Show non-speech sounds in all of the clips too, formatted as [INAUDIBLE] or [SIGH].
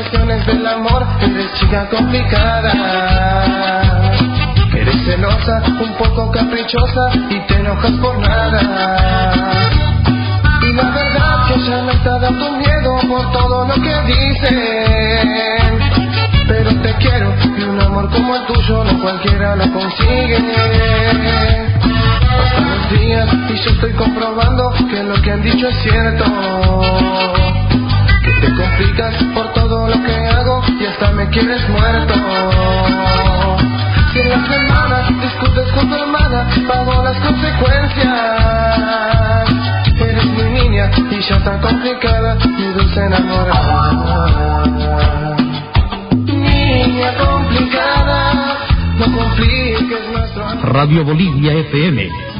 cuestiones del amor, eres chica complicada. Eres celosa, un poco caprichosa y te enojas por nada. Y la verdad que ya me está dando miedo por todo lo que dicen. Pero te quiero y un amor como el tuyo no cualquiera lo consigue. Días y yo estoy comprobando que lo que han dicho es cierto. Te complicas por todo lo que hago y hasta me quieres muerto. Si en la semana discutes con tu hermana, pago las consecuencias. Eres mi niña y ya tan complicada, mi dulce enamorada. Niña complicada, no compliques nuestro. Radio Bolivia FM.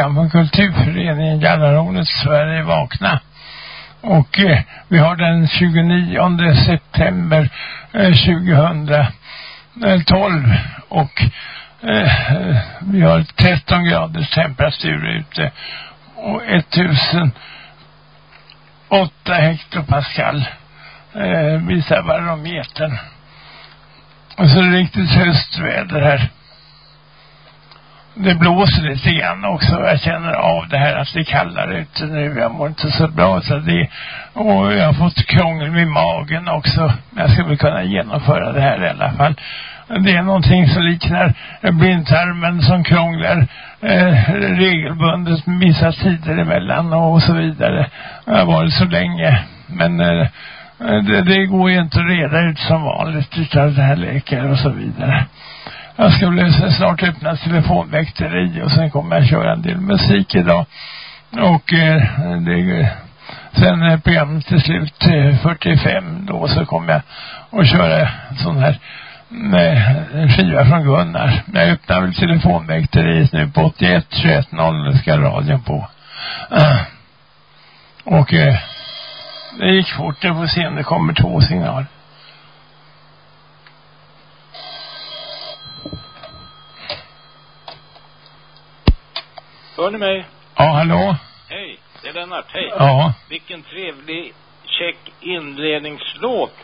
Program på Kulturföreningen Jallarhornet Sverige vakna. Och eh, vi har den 29 september eh, 2012 och eh, vi har 13 graders temperatur ute och 1008 hektopascal eh, visar barometern. Och så är det riktigt höstväder här det blåser lite grann också. Jag känner av det här att det är kallare ute nu. Jag mår inte så bra. Så det, och jag har fått krångel med magen också. Men jag ska väl kunna genomföra det här i alla fall. Det är någonting som liknar blindtarmen som krånglar eh, regelbundet med vissa tider emellan och så vidare. Jag har varit så länge. Men eh, det, det går ju inte att reda ut som vanligt utav det här läkare och så vidare. Jag skulle snart öppna telefonväkteri och sen kommer jag köra en del musik idag. Och eh, det, sen eh, programmet till slut eh, 45 då så kommer jag att köra en sån här eh, skiva från Gunnar. Jag öppnar väl telefonväkteriet nu på 81 21 0 ska radion på. Uh. [CLEARS THROAT] Och eh, det gick fort. Jag får se om det kommer två signaler. Hör ni mig? Ja, hallå? Hej, det är Lennart. Hej. Ja. Vilken trevlig, check inledningslåt.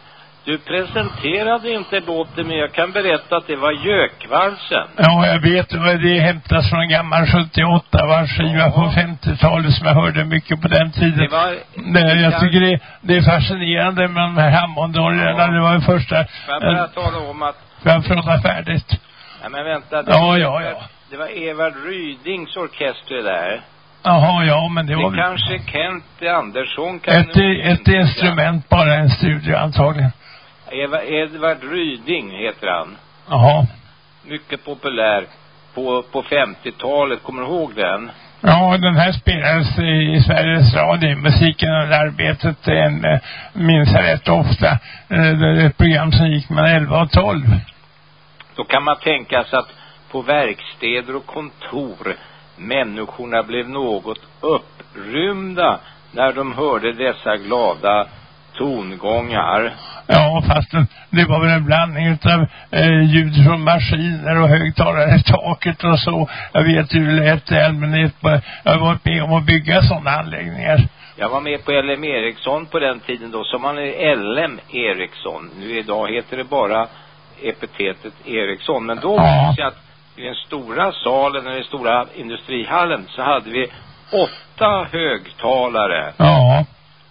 Du presenterade inte låten, men jag kan berätta att det var Gökvalsen. Ja, jag vet. Det hämtas från en gammal 78 varvsskiva ja. på 50-talet som jag hörde mycket på den tiden. Det var... Det, jag tycker det, det är fascinerande med de här Hammondorgerna. Ja. Det var ju första... Får jag bara äh, tala om att... Får jag prata färdigt? Ja, men vänta. Det ja, ja, ja. Det var Evard Rydings orkester där. Jaha, ja, men det, det var väl... kanske Kent Andersson kan... Ett, ett instrument, bara en studio antagligen. Eva, Edvard Ryding heter han. Jaha. Mycket populär på, på 50-talet. Kommer du ihåg den? Ja, den här spelades i, i Sveriges Radio, musiken och arbetet, en, eh, minns jag rätt ofta. Eh, det är ett program som gick mellan 11 och 12. Då kan man tänka sig att på verkstäder och kontor människorna blev något upprymda när de hörde dessa glada tongångar. Ja, fast det var väl en blandning utav eh, ljud från maskiner och högtalare i taket och så. Jag vet hur det lät i allmänhet. Jag har varit med om att bygga sådana anläggningar. Jag var med på LM Ericsson på den tiden då, som man är LM Ericsson. Nu idag heter det bara epitetet Ericsson. Men då ja. jag att i den stora salen, i den stora industrihallen, så hade vi åtta högtalare. Ja.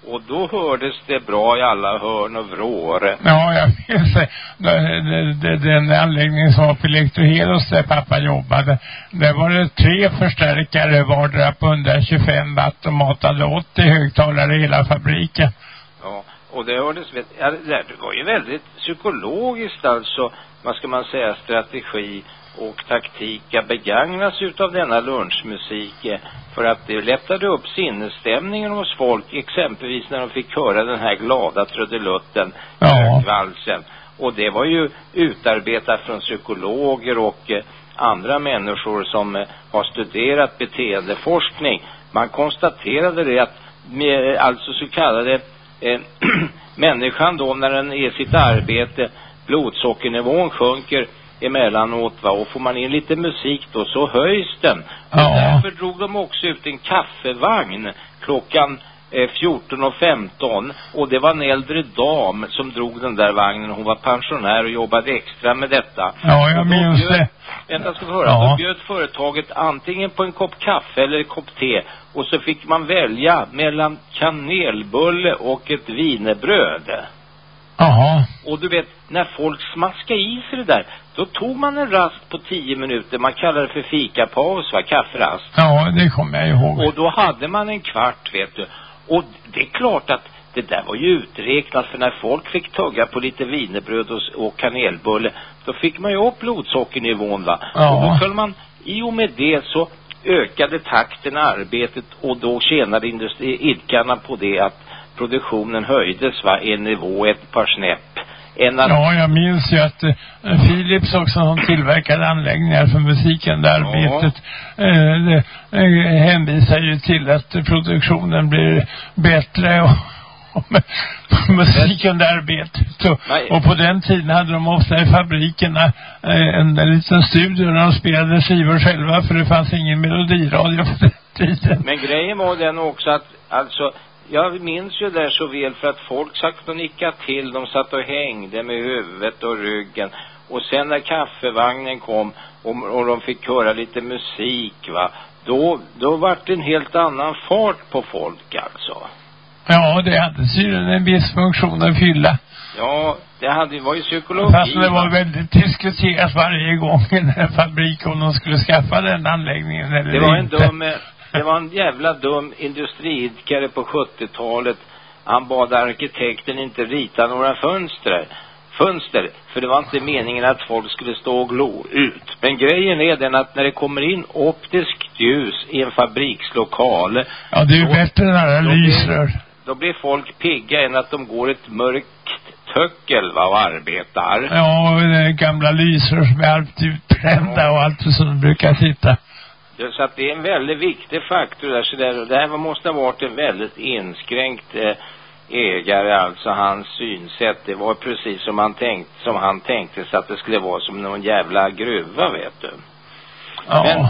Och då hördes det bra i alla hörn och vrår. Ja, jag minns det. Den anläggningen som var på Elektroheros där pappa jobbade. Där var det tre förstärkare vardera på 125 watt och matade 80 högtalare i hela fabriken. Ja, och det hördes, ja, det var ju väldigt psykologiskt alltså, vad ska man säga, strategi och taktika begagnas utav denna lunchmusik eh, för att det lättade upp sinnesstämningen hos folk exempelvis när de fick höra den här glada trudelutten ja. valsen och det var ju utarbetat från psykologer och eh, andra människor som eh, har studerat beteendeforskning man konstaterade det att med, alltså så kallade eh, [CLEARS THROAT] människan då när den är sitt arbete blodsockernivån sjunker emellanåt va och får man in lite musik då så höjs den. Ja. Och därför drog de också ut en kaffevagn klockan eh, 14 och 15 och det var en äldre dam som drog den där vagnen. Hon var pensionär och jobbade extra med detta. Ja, jag minns bjöd, det. Vänta, ska vi höra. Ja. Då bjöd företaget antingen på en kopp kaffe eller en kopp te och så fick man välja mellan kanelbulle och ett vinerbröd. Jaha. Och du vet, när folk smaskade i sig det där, då tog man en rast på tio minuter. Man kallar det för fikapaus, va? Kafferast. Ja, det kommer jag ihåg. Och då hade man en kvart, vet du. Och det är klart att det där var ju uträknat, för när folk fick tugga på lite vinerbröd och, och kanelbulle, då fick man ju upp blodsockernivån, va? Ja. Och då kunde man, i och med det så ökade takten i arbetet och då tjänade industri, idkarna på det att produktionen höjdes va, en nivå, ett par snäpp än att... Ja, jag minns ju att eh, Philips också som tillverkade anläggningar för musiken, det arbetet, eh, det, eh, hänvisar ju till att produktionen blir bättre och [LAUGHS] musiken där arbetet. Och, och på den tiden hade de ofta i fabrikerna eh, en, en liten studio där de spelade skivor själva för det fanns ingen melodiradio på den tiden. Men grejen var den också att alltså jag minns ju där så väl för att folk satt och nickade till. De satt och hängde med huvudet och ryggen. Och sen när kaffevagnen kom och, och de fick höra lite musik va. Då, då vart det en helt annan fart på folk alltså. Ja, det hade tydligen en viss funktion att fylla. Ja, det hade, var ju psykologi. Fast det var väldigt diskuterat varje gång i den här fabriken om de skulle skaffa den anläggningen eller Det var inte. en dum, det var en jävla dum industriidkare på 70-talet. Han bad arkitekten inte rita några fönster. Fönster. För det var inte meningen att folk skulle stå och glo ut. Men grejen är den att när det kommer in optiskt ljus i en fabrikslokal. Ja, det är ju bättre när det lysrör. Då blir folk pigga än att de går ett mörkt töckel va, och arbetar. Ja, och det gamla lysrör som är allt utbrända och allt som brukar sitta. Ja, så att det är en väldigt viktig faktor där. Så det, det här måste ha varit en väldigt inskränkt eh, ägare, alltså hans synsätt. Det var precis som han tänkte, som han tänkte sig att det skulle vara som någon jävla gruva, vet du. Ja. Men,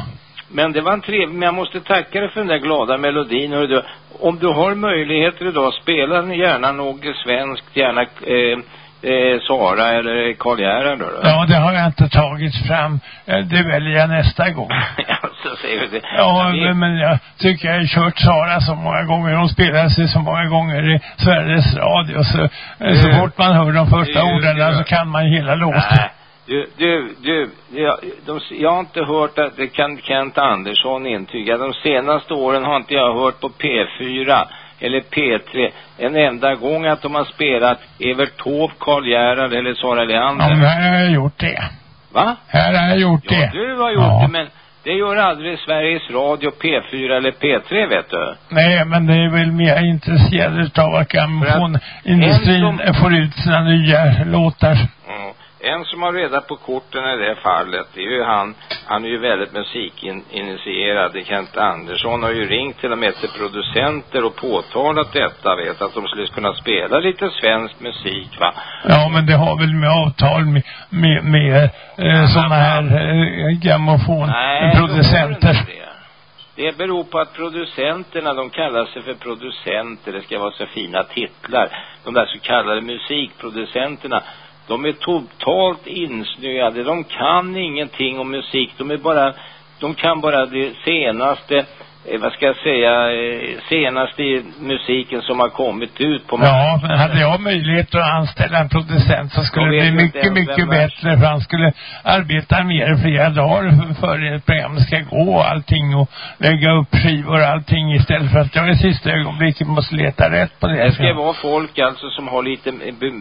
men det var en trevlig, men jag måste tacka dig för den där glada melodin. Och du, om du har möjligheter idag, spela gärna något svenskt, gärna eh, eh, Sara eller Karl Gerhard då, då? Ja, det har jag inte tagit fram. Eh, det väljer jag nästa gång. [LAUGHS] alltså, säger du? Ja, men, men jag tycker jag har kört Sara så många gånger. Hon spelar sig så många gånger i Sveriges Radio. Så, du, så fort man hör de första du, orden du, så kan man hela låten. Nej. Du, du, du, jag, de, jag har inte hört att det kan Kent Andersson intyga. De senaste åren har inte jag hört på P4 eller P3 en enda gång att de har spelat Evert Taube, Karl Gerhard eller Sara Leander. Ja, men här har jag gjort det. Va? Här har jag gjort ja, det. du har gjort ja. det, men det gör aldrig Sveriges Radio, P4 eller P3, vet du. Nej, men det är väl mer intresserade av att grammofonindustrin som... får ut sina nya låtar. Mm. En som har reda på korten i det fallet, det är ju han, han är ju väldigt musikinitierad. Kent Andersson har ju ringt till och med till producenter och påtalat detta, vet att de skulle kunna spela lite svensk musik, va? Ja, men det har väl med avtal med, med, med eh, sådana här eh, grammofonproducenter. Det. det beror på att producenterna, de kallar sig för producenter. Det ska vara så fina titlar. De där så kallade musikproducenterna de är totalt insnöade. De kan ingenting om musik. De är bara, de kan bara det senaste vad ska jag säga, eh, senaste musiken som har kommit ut på Ja, men hade jag möjlighet att anställa en producent så skulle det bli mycket, mycket bättre för han skulle arbeta mer flera dagar för ett program ska gå och allting och lägga upp skivor och allting istället för att jag i sista ögonblicket måste leta rätt på det. Det ska vara folk alltså som har lite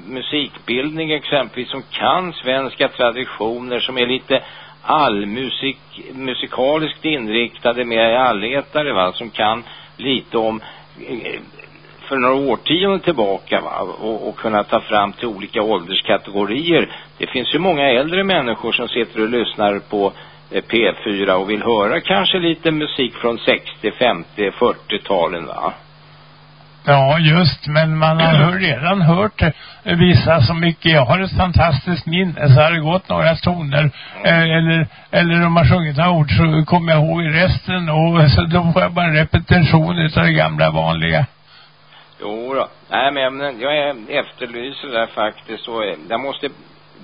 musikbildning exempelvis som kan svenska traditioner som är lite allmusik, musikaliskt inriktade med allätare va, som kan lite om eh, för några årtionden tillbaka va, och, och kunna ta fram till olika ålderskategorier. Det finns ju många äldre människor som sitter och lyssnar på eh, P4 och vill höra kanske lite musik från 60, 50, 40-talen va. Ja, just, men man har redan hört eh, vissa så mycket. Jag har ett fantastiskt minne, så har det gått några toner, eh, eller, eller om man sjungit några ord så kommer jag ihåg resten och så då får jag bara en repetition utav det gamla vanliga. Jo då. Nej, men jag efterlyser det där faktiskt och eh, jag måste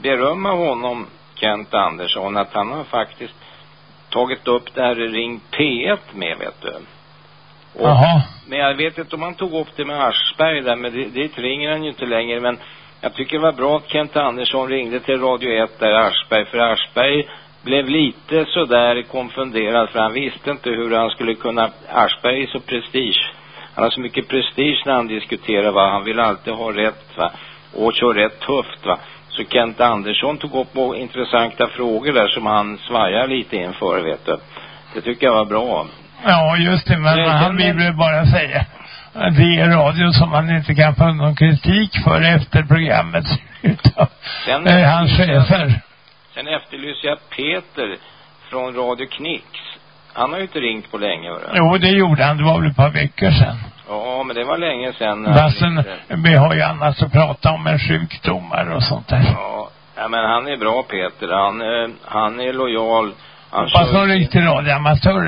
berömma honom, Kent Andersson, att han har faktiskt tagit upp det här Ring P1 med, vet du. Och, Jaha. Men jag vet inte om han tog upp det med Aschberg där, men dit, dit ringer han ju inte längre. Men jag tycker det var bra att Kent Andersson ringde till Radio 1 där Aschberg, för Aschberg blev lite sådär konfunderad för han visste inte hur han skulle kunna, Aschberg är så prestige. Han har så mycket prestige när han diskuterar va, han vill alltid ha rätt va, och kör rätt tufft va. Så Kent Andersson tog upp intressanta frågor där som han svajar lite inför vet du. Det tycker jag var bra. Ja, just det, men det, han vill väl bara säga det är radio som man inte kan få någon kritik för efter programmet utav Sen eh, hans chefer. Sen efterlyser jag Peter från Radio Knix. Han har ju inte ringt på länge, hörru. Jo, det gjorde han. Det var väl ett par veckor sedan. Ja, men det var länge sedan. Fastän vi har ju annat att prata om än sjukdomar och sånt där. Ja, ja, men han är bra Peter. Han, eh, han är lojal. Han Hoppas någon riktig radioamatör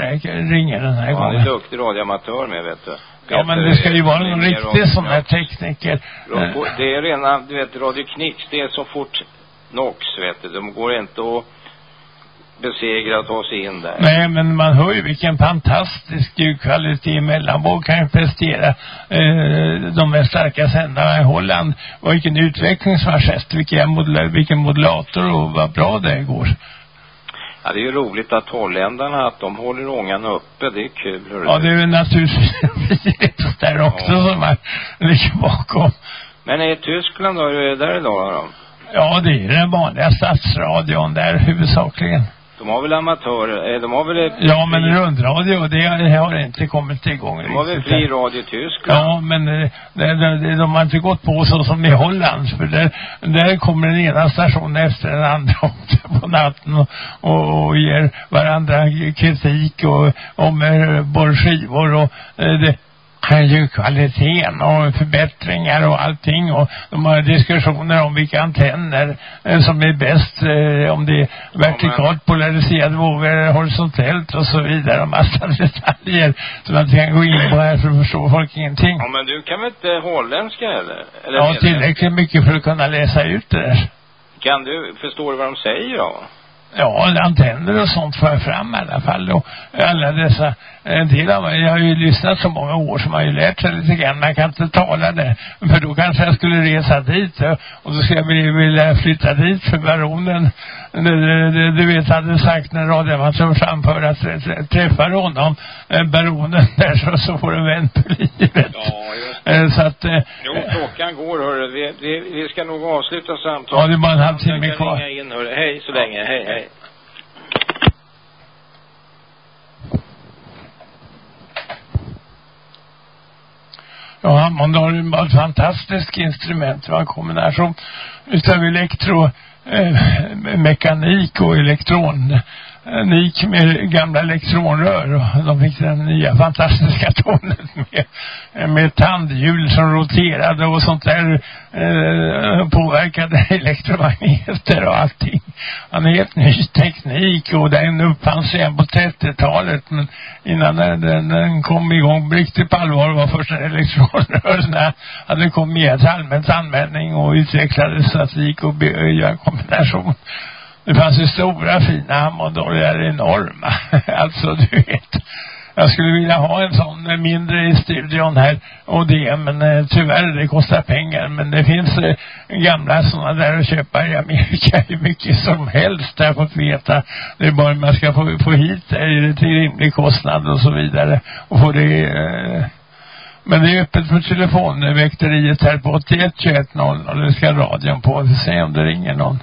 ringer den här Ja, han är gången. duktig radioamatör med, vet du. Ja, men det ska ju är- vara är någon riktig sån här ja. tekniker. Det är rena, du vet, Radio Knix, det är så fort Nox, vet du. De går inte att besegra och ta sig in där. Nej, men man hör ju vilken fantastisk ljudkvalitet mellanvåg kan ju prestera. Eh, de mest starka sändarna i Holland. Och vilken utveckling som har skett. Vilken, modula, vilken modulator och vad bra det går. Ja, det är ju roligt att holländarna, att de håller ångan uppe. Det är kul, hörru. Ja, det är ju naturligtvis [LAUGHS] där också Ja. som är ligger bakom. Men i Tyskland då, hur är det där idag då? Ja, det är den vanliga stadsradion där huvudsakligen. De har väl amatörer, eh, de har väl ett Ja, men rundradio, det har inte kommit igång de har väl fri radio i Tyskland? Ja, men eh, det, det, det, de har inte gått på så som i Holland. För där, där kommer den ena stationen efter den andra [LAUGHS] på natten och, och, och ger varandra kritik och om eh, borrskivor och eh, det ljudkvaliteten och förbättringar och allting och de har diskussioner om vilka antenner eh, som är bäst eh, om det är vertikalt polariserad våg eller horisontellt och så vidare och massa [LAUGHS] detaljer som man kan gå in på här för att förstå folk ingenting. Ja, men du kan väl inte holländska eller? eller Ja, tillräckligt mycket för att kunna läsa ut det där. Kan du, förstår du vad de säger då? Ja, antenner och sånt jag fram i alla fall. Och alla dessa, en del av jag har ju lyssnat så många år som har ju lärt sig lite grann. Man kan inte tala det. För då kanske jag skulle resa dit och då skulle jag vilja- flytta dit för baronen. Du, vet, hade sagt när radioamatör framför att trä- träffar honom, eh, baronen [LAUGHS] där så, så får du vän på livet. Ja, Eh, Så att, eh, Jo, klockan går hörru. Vi, vi, vi ska nog avsluta samtalet. ja det är bara en halvtimme kvar. in hörru. Hej så länge. Hej, hej. Ja, Hammond har ju bara ett fantastiskt instrument. Det kombination utav elektro, eh, mekanik och Eh, elektronik med gamla elektronrör och de fick den nya fantastiska tonen med, med tandhjul som roterade och sånt där eh, påverkade [LAUGHS] elektromagneter och allting. Han är helt ny teknik och den uppfanns redan på 30-talet men innan den, den, den kom igång riktigt på allvar var först när elektronrörelserna hade kommit till allmänt användning och utvecklades så att det gick att göra kombination. Det fanns ju stora fina Hammondorgar, enorma. [LAUGHS] alltså du vet. Jag skulle vilja ha en sån mindre i studion här och det, men eh, tyvärr det kostar pengar. Men det finns eh, gamla sådana där att köpa i Amerika [LAUGHS] hur mycket som helst. Jag fått veta. Det är bara man ska få, få hit det till rimlig kostnad och så vidare. Och få det eh, men det är öppet för telefonväkteriet här på 81 21 00 och det ska radion på. Vi får se om det ringer någon.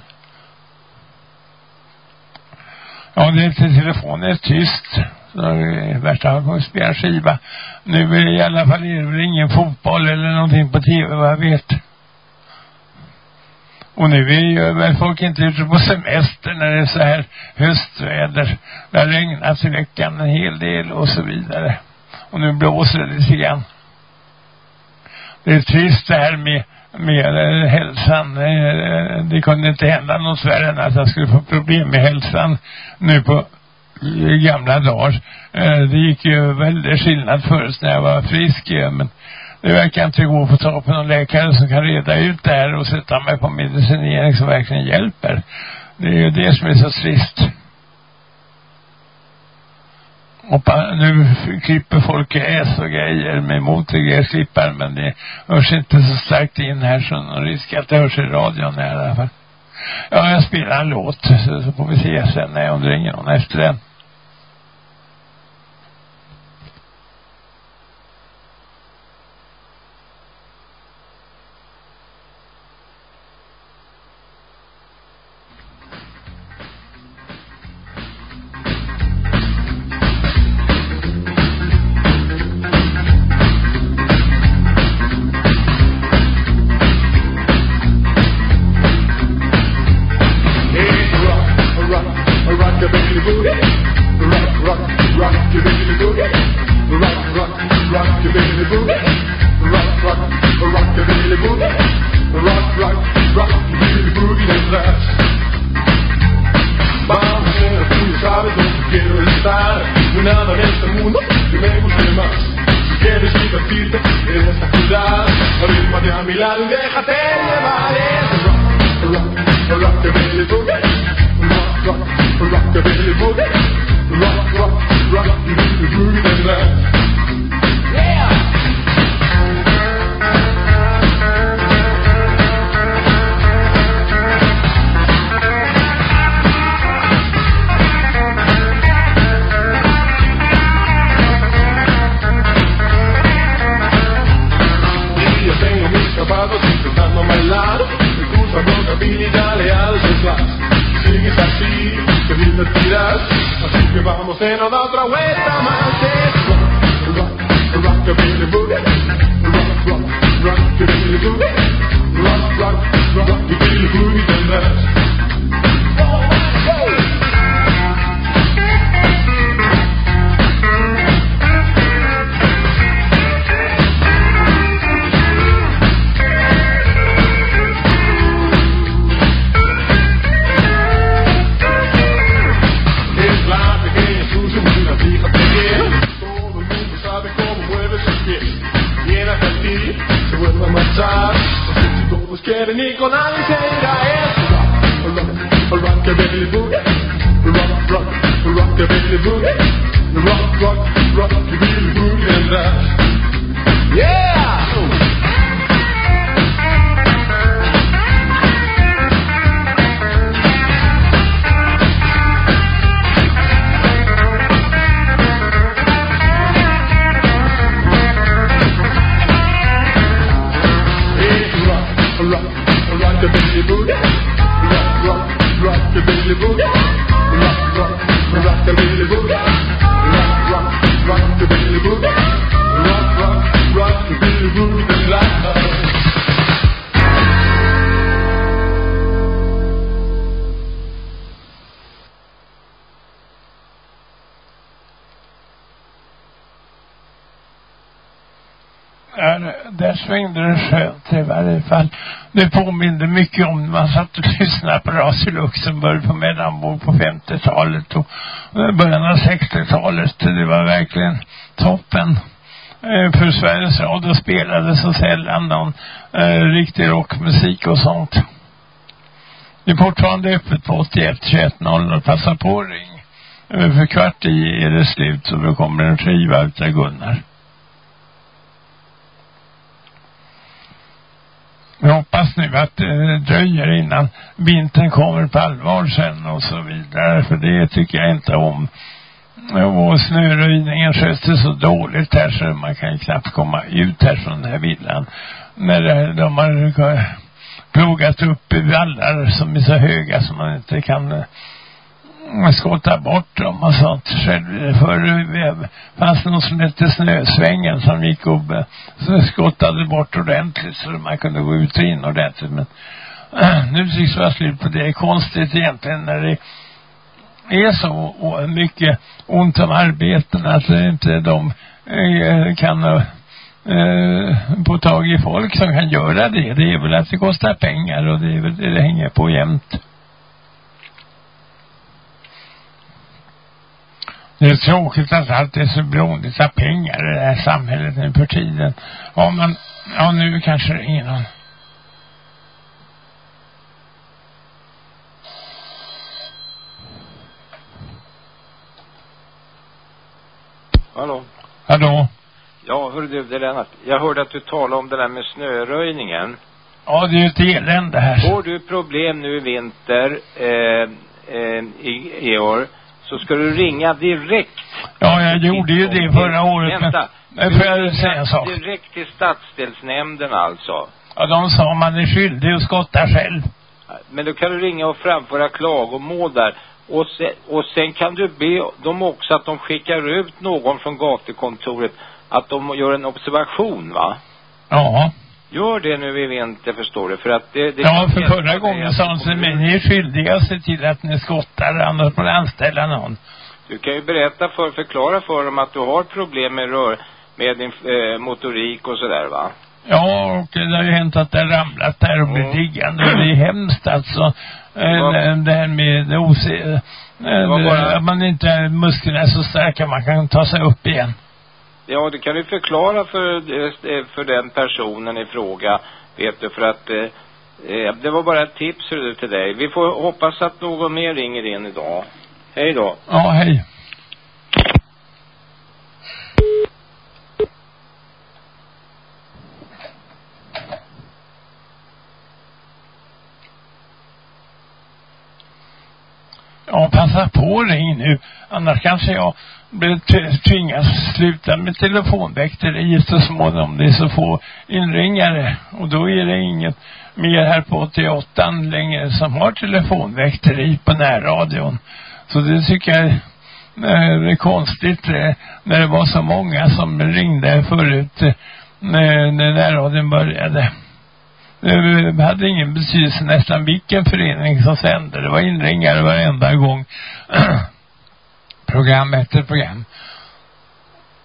Ja, det är telefonen är tyst. Så är värsta fall får spela skiva. Nu är det i alla fall är det väl ingen fotboll eller någonting på tv vad jag vet. Och nu är ju väl folk inte ute på semester när det är så här höstväder. Det har regnat i veckan en hel del och så vidare. Och nu blåser det lite grann. Det är trist det här med, med eh, hälsan. Eh, det kunde inte hända något värre än att jag skulle få problem med hälsan nu på eh, gamla dagar. Det gick ju väldigt skillnad förut när jag var frisk. Men det verkar inte gå att få tag på någon läkare som kan reda ut det här och sätta mig på medicinering som verkligen hjälper. Det är ju det som är så trist. Och pa- nu klipper folk gräs och grejer med motorgräsklippare men det hörs inte så starkt in här så någon risk att det hörs i radion i alla fall. Ja, jag spelar en låt så, så får vi se sen när om det ringer någon efter den. עכשיו Rock, למעלה Rockabilly boogie, rock rock, rockabilly boogie, rock rock, rockabilly boogie, se no da otra vuelta Det påminde mycket om när man satt och lyssnade på Radio Luxemburg på mellanvåg på 50-talet och eh, början av 60-talet. Det var verkligen toppen. Eh, för Sveriges Radio spelade så sällan någon eh, riktig rockmusik och sånt. Det är fortfarande öppet på 81 21 00. Passa på och ring. Eh, för kvart i är det slut så då kommer en skiva utav Gunnar. Vi hoppas nu att det dröjer innan vintern kommer på allvar sen och så vidare. För det tycker jag inte om. Och snöröjningen sköts så dåligt här så man kan ju knappt komma ut här från den här villan. När de har plogat upp vallar som är så höga som man inte kan eh, Mm, skotta bort dem och sånt. Själv, förr fanns det något som hette Snösvängen som gick och eh, så skottade bort ordentligt så man kunde gå ut och in ordentligt. Men [CLEARS THROAT] nu tycks det vara slut på det. Det är konstigt egentligen när det är så mycket ont om arbeten att inte de eh, kan eh, få tag i folk som kan göra det. Det är väl att det kostar pengar och det är väl det det hänger på jämt. Det är tråkigt att allt är så beroende av pengar i det här samhället nu för tiden. Ja, men, ja nu kanske det är någon. Hallå? Hallå? Ja, hörru du, det är Lennart. Jag hörde att du talade om det där med snöröjningen. Ja, det är ju ett elände här. Får du problem nu i vinter, eh, eh, i, i år, så ska du ringa direkt. Ja, jag gjorde ju det förra året. Vänta. Men, får jag säga en sak? Direkt till stadsdelsnämnden alltså. Ja, de sa man är skyldig att skotta själv. Men då kan du ringa och framföra klagomål där. Och sen, och sen kan du be dem också att de skickar ut någon från gatukontoret. Att de gör en observation va? Ja. Gör det nu i vinter förstår du. För att det, det Ja, för förra gången sa sig, kommer men ni är skyldiga att se till att ni skottar, annars får ni anställa någon. Du kan ju berätta för, förklara för dem att du har problem med rör, med din eh, motorik och sådär va? Ja, och det har ju hänt att det har ramlat där och blivit Ja. liggande. Det är hemskt alltså. Eh, Ja. Det här med OC. eh, bara- Att man inte, musklerna är så starka, man kan ta sig upp igen. Ja, det kan du förklara för, eh, för den personen i fråga, vet du, för att eh, eh det var bara ett tips du, till dig. Vi får hoppas att någon mer ringer in idag. Hej då. Ja, hej. Ja, passa på ring nu. Annars kanske jag blev tvingas sluta med telefonväkteriet så småningom. Det är så få inringare. Och då är det inget mer här på 88 längre som har telefonväkteri på närradion. Så det tycker jag eh, det är konstigt eh, när det var så många som ringde förut eh, när, när närradion började. Det hade ingen betydelse nästan vilken förening som sände. Det var inringare varenda gång program efter program.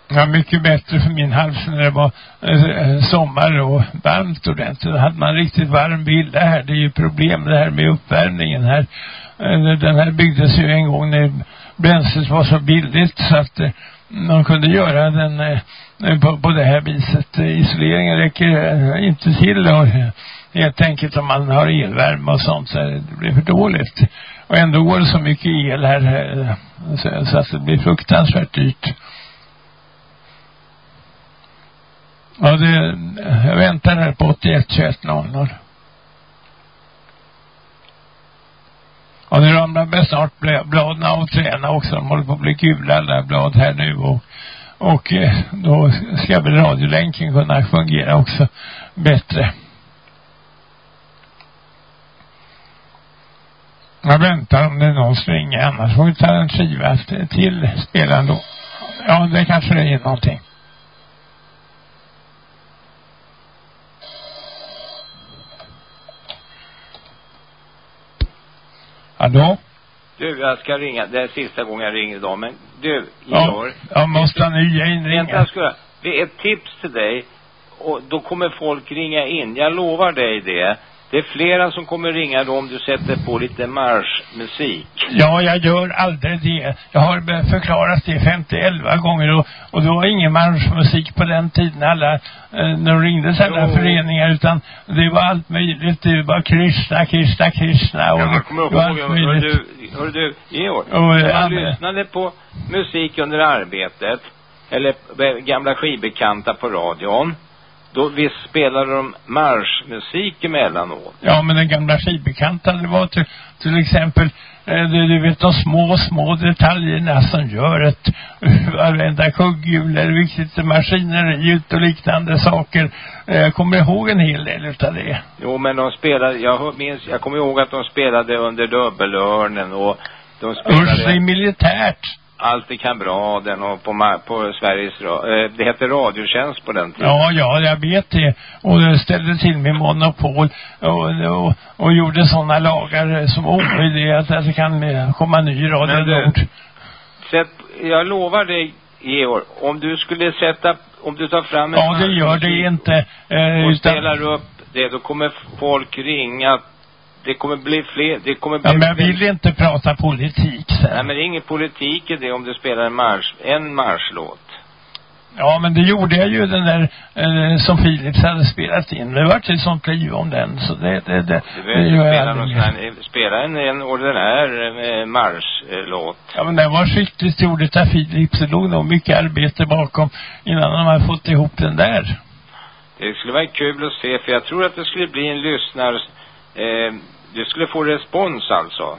Det var mycket bättre för min hals när det var eh, sommar och varmt ordentligt. Då hade man riktigt varm villa här. Det är ju problem det här med uppvärmningen här. Eh, den här byggdes ju en gång när bränslet var så billigt så att eh, man kunde göra den på, på det här viset. Isoleringen räcker inte till och helt enkelt om man har elvärme och sånt så det blir för dåligt. Och ändå går det så mycket el här så, så att det blir fruktansvärt dyrt. Ja, det, jag väntar här på 81 21 00. Ja, nu ramlar väl snart bladen av träna också. De håller på att bli gula alla blad här nu och, och eh, då ska väl radiolänken kunna fungera också bättre. Jag väntar om det är någon som ringer, annars får vi ta en skiva till spelaren då. Ja, det kanske det är någonting. Hallå? Du, jag ska ringa. Det är sista gången jag ringer idag. Men du. Ja, jag måste ha nya inringar. Vänta, ska. Det är ett tips till dig. Och då kommer folk ringa in. Jag lovar dig det. Det är flera som kommer ringa då om du sätter på lite marschmusik. Ja, jag gör aldrig det. Jag har förklarat det 50-11 gånger och, och det var ingen marschmusik på den tiden alla, eh, när de ringde alla föreningar utan det var allt möjligt. Det var Krishna, Krishna, Krishna och ja, jag kommer ihåg, allt möjligt. Hör du, hör du, Georg, och, när man ja, lyssnade på musik under arbetet eller gamla skivbekanta på radion då visst spelade de marschmusik emellanåt. Ja, men den gamla skivbekanta, det var till, till exempel, eh, du, du vet de små, små detaljerna som gör att varenda kugghjul är viktigt, maskineriet och liknande saker. Eh, jag kommer ihåg en hel del utav det. Jo, men de spelade, jag minns, jag kommer ihåg att de spelade under dubbelörnen och de spelade... Usch, det militärt. Alltid kan bra den och på, på Sveriges eh, det hette Radiotjänst på den tiden. Ja, ja, jag vet det. Och det ställde till med monopol och, och, och gjorde sådana lagar som omöjliga att det kan komma ny radio Men du, sätt, jag lovar dig Georg, om du skulle sätta, om du tar fram en Ja, det gör det inte. Eh, och utan... spelar upp det, då kommer folk ringa det kommer bli fler, det kommer bli... Ja, men jag vill inte prata politik sen. Nej, men det är ingen politik i det om du spelar en marsch, en marschlåt. Ja, men det gjorde jag ju den där eh, som Philips hade spelat in. Det var ett sånt liv om den, så det, det, det, du det gör spela jag här, Spela en, en ordinär eh, marschlåt. Ja, men den var skickligt gjord av Philips. Det låg nog mycket arbete bakom innan de hade fått ihop den där. Det skulle vara kul att se, för jag tror att det skulle bli en lyssnar... Eh, du skulle få respons alltså?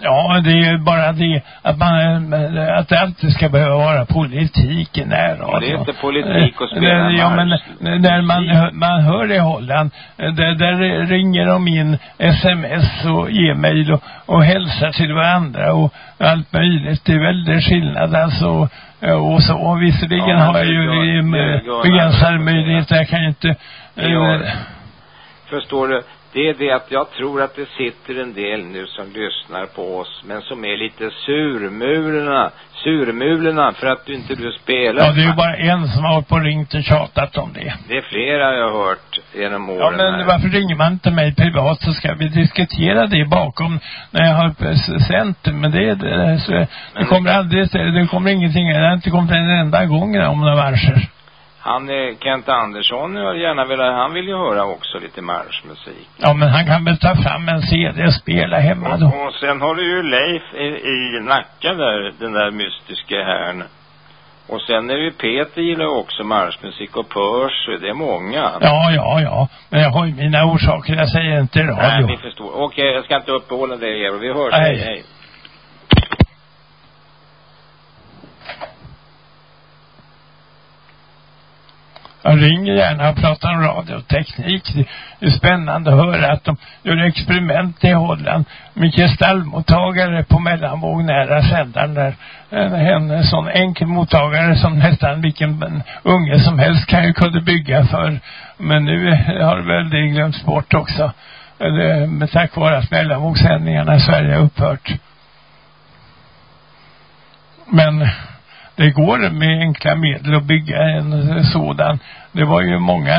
Ja, det är bara det att man, att det alltid ska behöva vara politik i närradion. Ja, det är inte politik att spela Ja, men när man, man hör i Holland, där, där ringer de in sms och e-mail och, och hälsar till varandra och allt möjligt. Det är väldigt skillnad alltså. Och så, och visserligen ja, har jag ju begränsade möjligheter. Jag kan ju inte... Förstår du? Det är det att jag tror att det sitter en del nu som lyssnar på oss men som är lite surmulorna, surmulorna för att du inte du spelar. Ja, det är ju bara en som har på ringt och tjatat om det. Det är flera jag har hört genom åren Ja, men här. varför ringer man inte mig privat så ska vi diskutera det bakom när jag har sänt men det, det, så, det kommer aldrig, det kommer ingenting, det har inte kommit en enda gång om några marscher. Han, Kent Andersson, gärna vill, han vill ju höra också lite marschmusik. Ja, men han kan väl ta fram en CD och spela hemma då. Och, och sen har du ju Leif i, i Nacka där, den där mystiska härn. Och sen är det ju Peter gillar också marschmusik och Pörs, det är många. Ja, ja, ja. Men jag har ju mina orsaker, jag säger inte radio. Nej, vi förstår. Okej, jag ska inte uppehålla dig, Eero. Vi hörs. Nej. hej. Jag ringer gärna och pratar om radioteknik. Det är spännande att höra att de gör experiment i Holland med kristallmottagare på mellanvåg nära sändaren där. Eh, en, sån enkel mottagare som nästan vilken unge som helst kan ju kunde bygga för. Men nu har väl det glömts bort också. Eller, eh, tack vare att mellanvågssändningarna i Sverige har upphört. Men det går med enkla medel att bygga en sådan. Det var ju många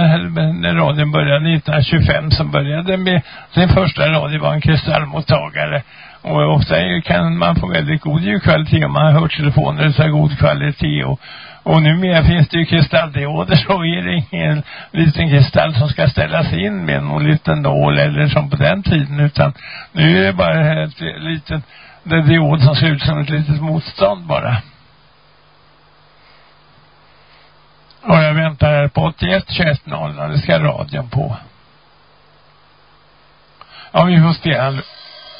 när radion började 1925 som började med sin första radio var en kristallmottagare. Och ofta kan man få väldigt god ljudkvalitet om man har hört telefoner så god kvalitet. Och, och numera finns det ju kristalldioder [LAUGHS] så är det ingen liten kristall som ska ställas in med någon liten nål eller som på den tiden utan nu är det bara ett litet diod som ser ut som ett litet motstånd bara. Och jag väntar här på 81 21 0 det ska radion på. Ja, vi får spela.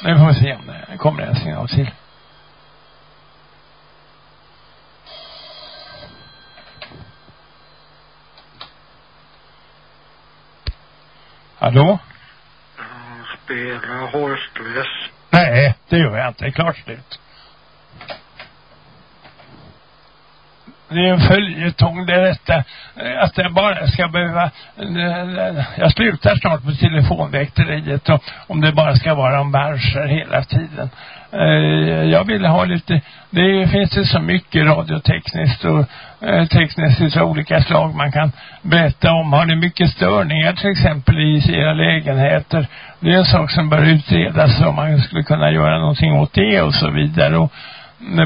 Nu får vi se om det kommer en signal till. Hallå? Spela Horstless. Nej, det gör jag inte. Det är klart slut. Det är en följetong det detta eh, att jag bara ska behöva eh, eh, jag slutar snart med telefonväkteriet och om det bara ska vara om marscher hela tiden. Jag vill ha lite det finns ju så mycket radiotekniskt och tekniskt av olika slag man kan berätta om. Har ni mycket störningar till exempel i era lägenheter? Det är en sak som bör utredas om man skulle kunna göra någonting åt det och så vidare. Och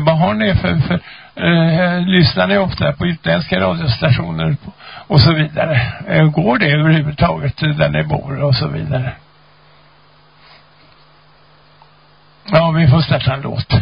vad har ni för, för eh, lyssnar ni ofta på utländska radiostationer och så vidare? Eh, går det överhuvudtaget där ni bor och så vidare? Ja, vi får starta en låt.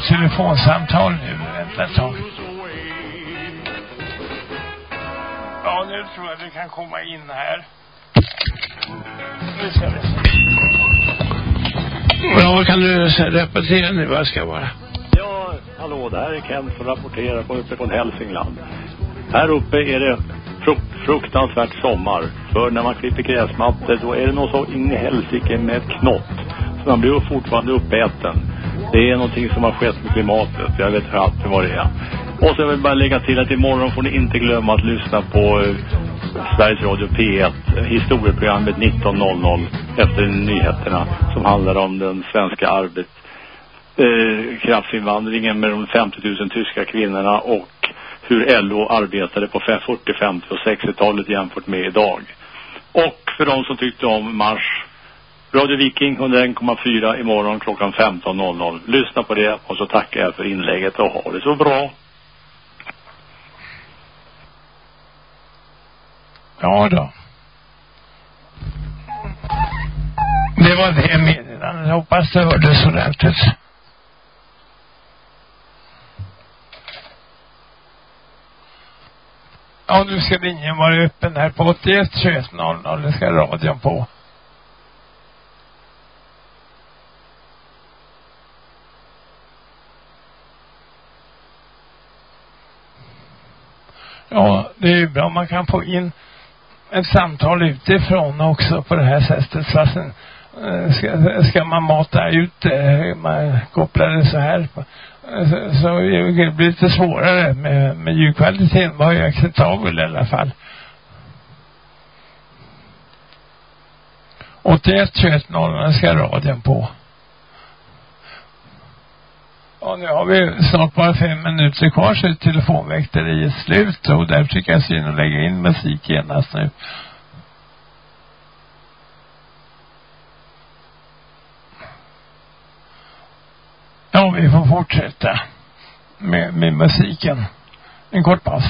Ett telefonsamtal nu. Vänta ett tag. Ja, nu tror jag det kan komma in här. Nu ska vi se. Ja, kan du repetera nu vad jag ska vara? Ja, hallå, det här är Kent som rapporterar på uppe från Hälsingland. Här uppe är det fruk- fruktansvärt sommar. För när man klipper gräsmattor då är det något så in i helsike med ett knott. Så man blir fortfarande uppäten. Det är någonting som har skett med klimatet. Jag vet inte vad det är. Och så vill jag bara lägga till att imorgon får ni inte glömma att lyssna på eh, Sveriges Radio P1, historieprogrammet 19.00 efter nyheterna som handlar om den svenska arbetskraftsinvandringen eh, med de 50 000 tyska kvinnorna och hur LO arbetade på 40, 50 och 60-talet jämfört med idag. Och för de som tyckte om Mars, Radio Viking 101,4 imorgon klockan 15.00. Lyssna på det och så tackar jag för inlägget och ha det så bra. Ja då. Det var det meddelandet. Jag hoppas det hördes ordentligt. Ja, nu ska linjen vara öppen här på 81 21 00. Det ska radion på. Ja, det är ju bra. Man kan få in ett samtal utifrån också på det här sättet. Fastän eh, ska, ska man mata ut det, man kopplar det så här. på- eh, Så, så det blir det lite svårare med, med ljudkvaliteten var ju acceptabel i alla fall. 81 21 00 ska radion på. Ja, nu har vi snart bara fem minuter kvar så är slut och därför tycker jag synd att lägga in musik genast nu. Ja, vi får fortsätta med, med musiken. En kort paus.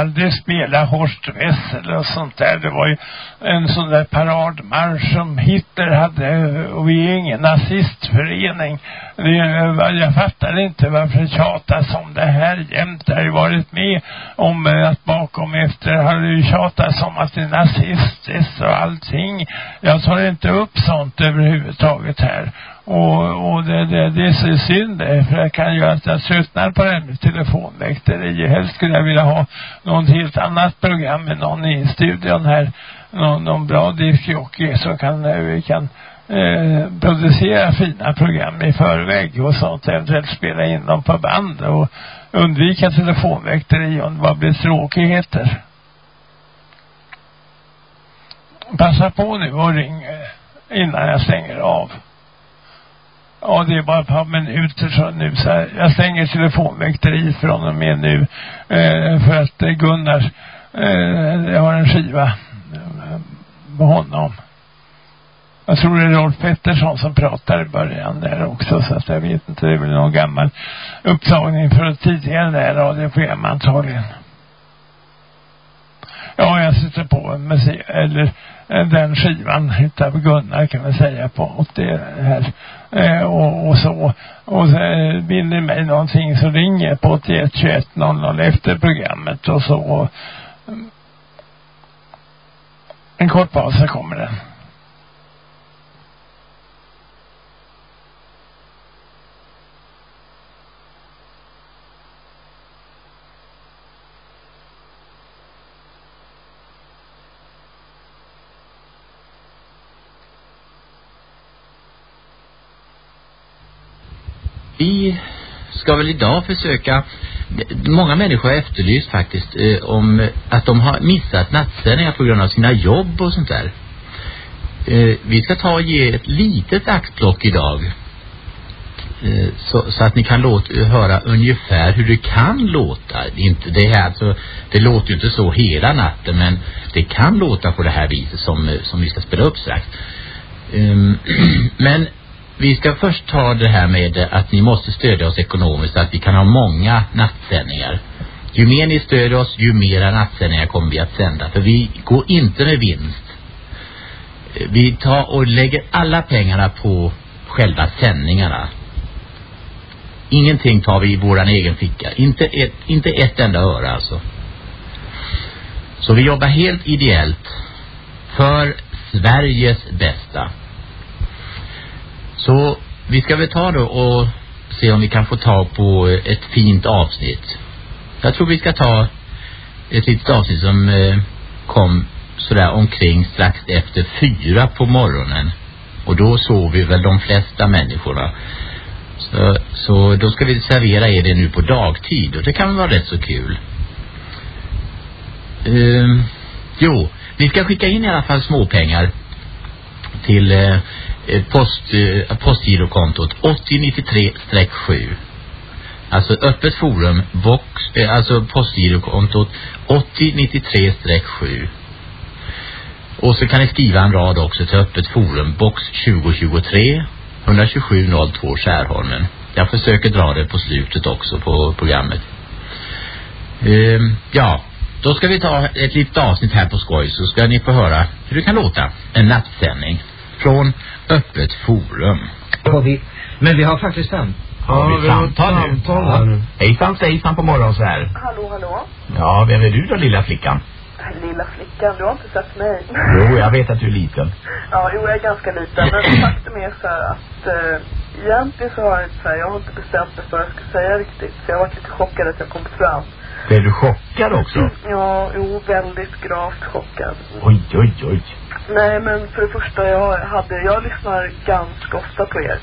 Aldrig spela Horst Wessel och sånt där. Det var ju en sån där paradmarsch som Hitler hade och vi är ingen nazistförening. Det, jag fattar inte varför det tjatas om det här jämt. Jag har ju varit med om att bakom efter har det ju tjatats om att det är nazistiskt och allting. Jag tar inte upp sånt överhuvudtaget här. Och, och det, det, det är så synd det, för jag kan göra att jag tröttnar på det här med telefonväkteri. Helst skulle jag vilja ha något helt annat program med någon i studion här. Någon, någon bra diffjockey som kan, eh, vi kan eh, producera fina program i förväg och sånt. Eventuellt spela in dem på band och undvika telefonväkteri om det bara blir tråkigheter. Passa på nu och ring eh, innan jag stänger av. Ja, det är bara ett par minuter så nu så här. Jag stänger telefonväkteriet från och med nu. Eh, för att eh, Gunnar, eh, jag har en skiva på med honom. Jag tror det är Rolf Pettersson som pratar i början där också så att jag vet inte, det är väl någon gammal upptagning från tidigare där radioprogram antagligen. Ja, jag sitter på en musik, eller eh, den skivan utav Gunnar kan man säga på 80 här. Eh, och, och så. Och så eh, vill ni mig någonting så ringer på 81 21 00 efter programmet och så. Och, en kort paus så kommer den. Vi ska väl idag försöka Många människor har efterlyst faktiskt eh, om eh, att de har missat nattsändningar på grund av sina jobb och sånt där. Eh, vi ska ta och ge ett litet axplock idag. Eh, så, så, att ni kan låta, höra ungefär hur det kan låta. Inte det här, alltså, det låter ju inte så hela natten men det kan låta på det här viset som, eh, som vi ska spela upp strax. Um, [CLEARS THROAT] men vi ska först ta det här med att ni måste stödja oss ekonomiskt så att vi kan ha många nattsändningar. Ju mer ni stödjer oss, ju mera nattsändningar kommer vi att sända. För vi går inte med vinst. Vi tar och lägger alla pengarna på själva sändningarna. Ingenting tar vi i våran egen ficka. Inte ett, inte ett enda öre alltså. Så vi jobbar helt ideellt för Sveriges bästa. Så vi ska väl ta då och se om vi kan få ta på ett fint avsnitt. Jag tror vi ska ta ett litet avsnitt som eh, kom sådär omkring strax efter fyra på morgonen. Och då sov vi väl de flesta människorna. Så, så då ska vi servera er det nu på dagtid och det kan vara rätt så kul. Uh, jo, vi ska skicka in i alla fall småpengar till eh, eh, post, eh, postgirokontot 8093-7. Alltså öppet forum, box, eh, alltså postgirokontot 8093-7. Och så kan ni skriva en rad också till öppet forum, box 2023 12702 Skärholmen. Jag försöker dra det på slutet också på programmet. Ehm, ja, då ska vi ta ett litet avsnitt här på skoj så ska ni få höra hur det kan låta. En nattsändning från Öppet Forum. Men vi har faktiskt en. Har vi samtal nu? samtal nu. Hejsan, hejsan på morgon så här. Hallå, hallå? Ja, vem är du då lilla flickan? Lilla flickan, du har inte sett mig. Jo, jag vet att du är liten. Ja, jo, jag är ganska liten. Men faktum är så här att eh, egentligen så har jag inte så här, jag har inte bestämt mig för vad jag ska säga riktigt. Så jag har varit lite chockad att jag kommit fram. Är du chockad också? Ja, jo, väldigt gravt chockad. Oj, oj, oj. Nej, men för det första, jag hade, jag lyssnar ganska ofta på er.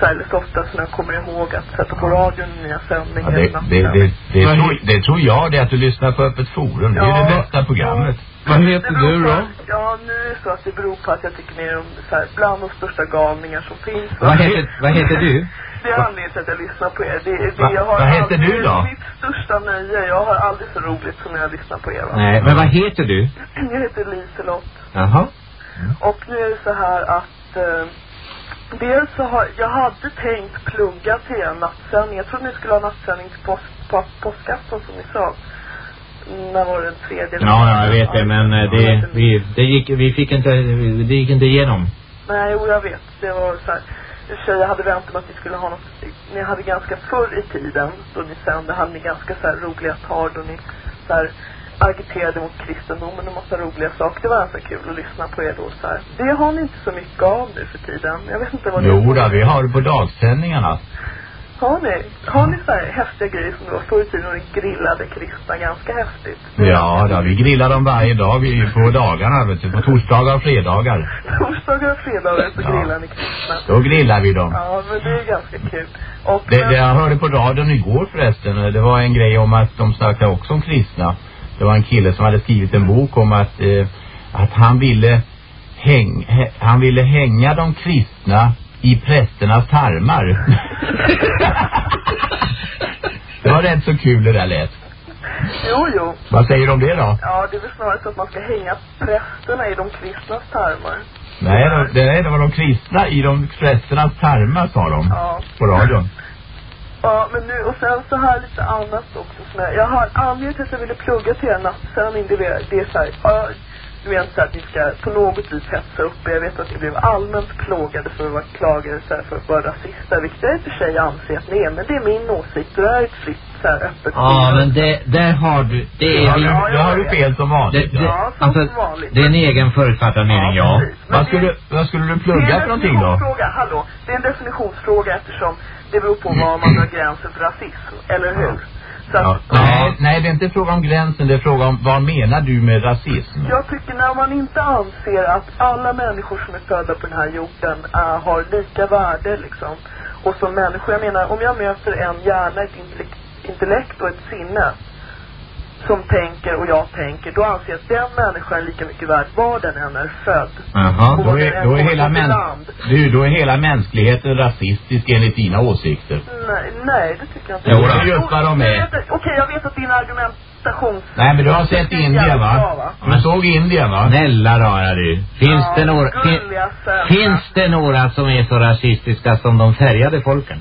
Så ofta som jag kommer ihåg att sätta på radion när jag sändningar. Ja, det, det, det, det, tror, det tror jag det att du lyssnar på Öppet Forum. Det är Ja. det bästa programmet. Vad Det heter du på då? att- Ja, nu är det så att det beror på att jag tycker mer om så här, bland de största galningar som finns. Vad heter, vad heter du? [LAUGHS] Det är anledningen till att jag lyssnar på er. Det, är- det, Va- jag har vad heter aldrig- du då? Mitt största nöje. Jag har aldrig så roligt som när jag lyssnar på er. Va? Nej, men vad heter du? [CLEARS THROAT] Jag heter Liselott. Jaha. Och nu är det så här att eh, dels så har jag hade tänkt plugga till en nattsändning. Jag trodde ni skulle ha nattsändning till påsk, på påskafton som ni sa. när var det den tredje? Ja, ja, jag vet det, men eh, det, vi, det gick, vi fick inte, det gick inte igenom. Nej, jo, jag vet. Det var så här. Sig, jag hade väntat mig att ni skulle ha något. Ni hade ganska förr i tiden, då ni sände, hade ni ganska så här roliga tal då ni så här agiterade mot kristendomen och massa roliga saker. Det var ganska kul att lyssna på er då så här. Det har ni inte så mycket av nu för tiden. Jag vet inte vad det Jo, då, vi har det på dagsändningarna. Har ni? Har ni så här häftiga grejer som det var förr i tiden och ni grillade kristna ganska häftigt? Ja, då, vi grillar dem varje dag vi- på dagarna, vet du, på torsdagar och fredagar. [LAUGHS] Torsdagar och fredagar så Ja. grillar ni kristna. Då grillar vi dem. Ja, men det är ganska kul. Och Det, men- det jag hörde på radion igår förresten, det var en grej om att de snackade också om kristna. Det var en kille som hade skrivit en bok om att, eh, att han ville häng, hä, han ville hänga de kristna i prästernas tarmar. [LAUGHS] det var rätt så kul det där lät. Jo, jo. Vad säger du om det då? Ja, det är väl snarare så att man ska hänga prästerna i de kristnas tarmar. Nej, det, det, det var de kristna i de prästernas tarmar sa de Ja. på radion. Ja, men nu, och sen så här lite annat också som jag, jag har till att jag ville plugga till er nattsändning, det, är- det är så här, ja, du vet så att ni ska på något vis hetsa upp. Jag vet att ni blev allmänt plågade för att vara klagade så här, för att vara rasister, vilket jag i och för sig anser att ni är, men det är min åsikt det här är ett fritt så här öppet Ja, men det, där har du, det är Ja, din... ja, ja, har du fel som vanligt. Det, det, Ja, som alltså, vanligt. det är en egen förutfattad mening, ja. Men Vad det- skulle, vad skulle du Det plugga är för en någonting då? definitionsfråga, hallå. Det är en definitionsfråga eftersom det beror på var man drar gränsen för rasism, eller hur? Så att, Ja. Nej, nej, det är inte fråga om gränsen, det är fråga om vad menar du med rasism? Jag tycker när man inte anser att alla människor som är födda på den här jorden äh, har lika värde liksom. Och som människor, jag menar om jag möter en hjärna, ett intellekt, intellekt och ett sinne som tänker och jag tänker, då anser jag att den människan är lika mycket värd var den än är född. Jaha, då den är, då är hela land. Du, då är hela mänskligheten rasistisk enligt dina åsikter. Nej, nej, det tycker jag inte. Jo, just vad de vet- Okej, jag vet att din argumentation... Nej, men du har sett Indien va? Du såg Indien va? Snälla rara du. Finns Ja, det några, fin, finns det några som är så rasistiska som de färgade folken?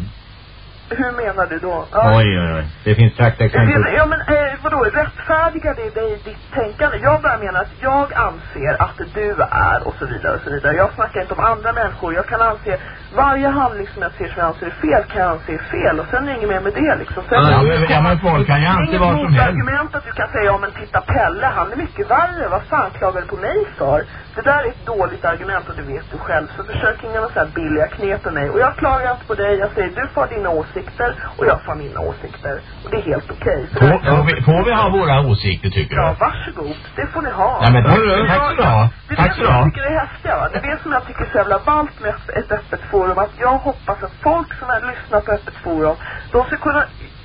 Hur menar du då? Oj, oj, oj. Det finns praktexempel. Ja men eh, vadå, rättfärdiga det dig ditt tänkande? Jag bara menar att jag anser att du är och så vidare och så vidare. Jag snackar inte om andra människor. Jag kan anse, varje handling som jag ser som jag anser är fel kan jag anse är fel. Och sen är det inget mer med det liksom. Sen Ja, men- ja, men folk kan ju anse Inget vad som helst. motargument att du kan säga, ja men titta Pelle, han är mycket värre. Vad fan klagar du på mig för? Det där är ett dåligt argument och det vet du själv. Så försök inga så här billiga knep med mig. Och jag klagar inte på dig. Jag säger, du får dina åsikter och jag får mina åsikter. Och det är helt okej. Här Får, får, vi, får vi ha våra åsikter tycker Ja, du? varsågod. Det får ni ha. Ja, men tack- Jag- tack du ha. Det är Tack det som jag tycker är häftiga va. Det är det som jag tycker är så jävla ballt med ett öppet forum. Att jag hoppas att folk som har lyssnat på öppet forum, de ska kunna,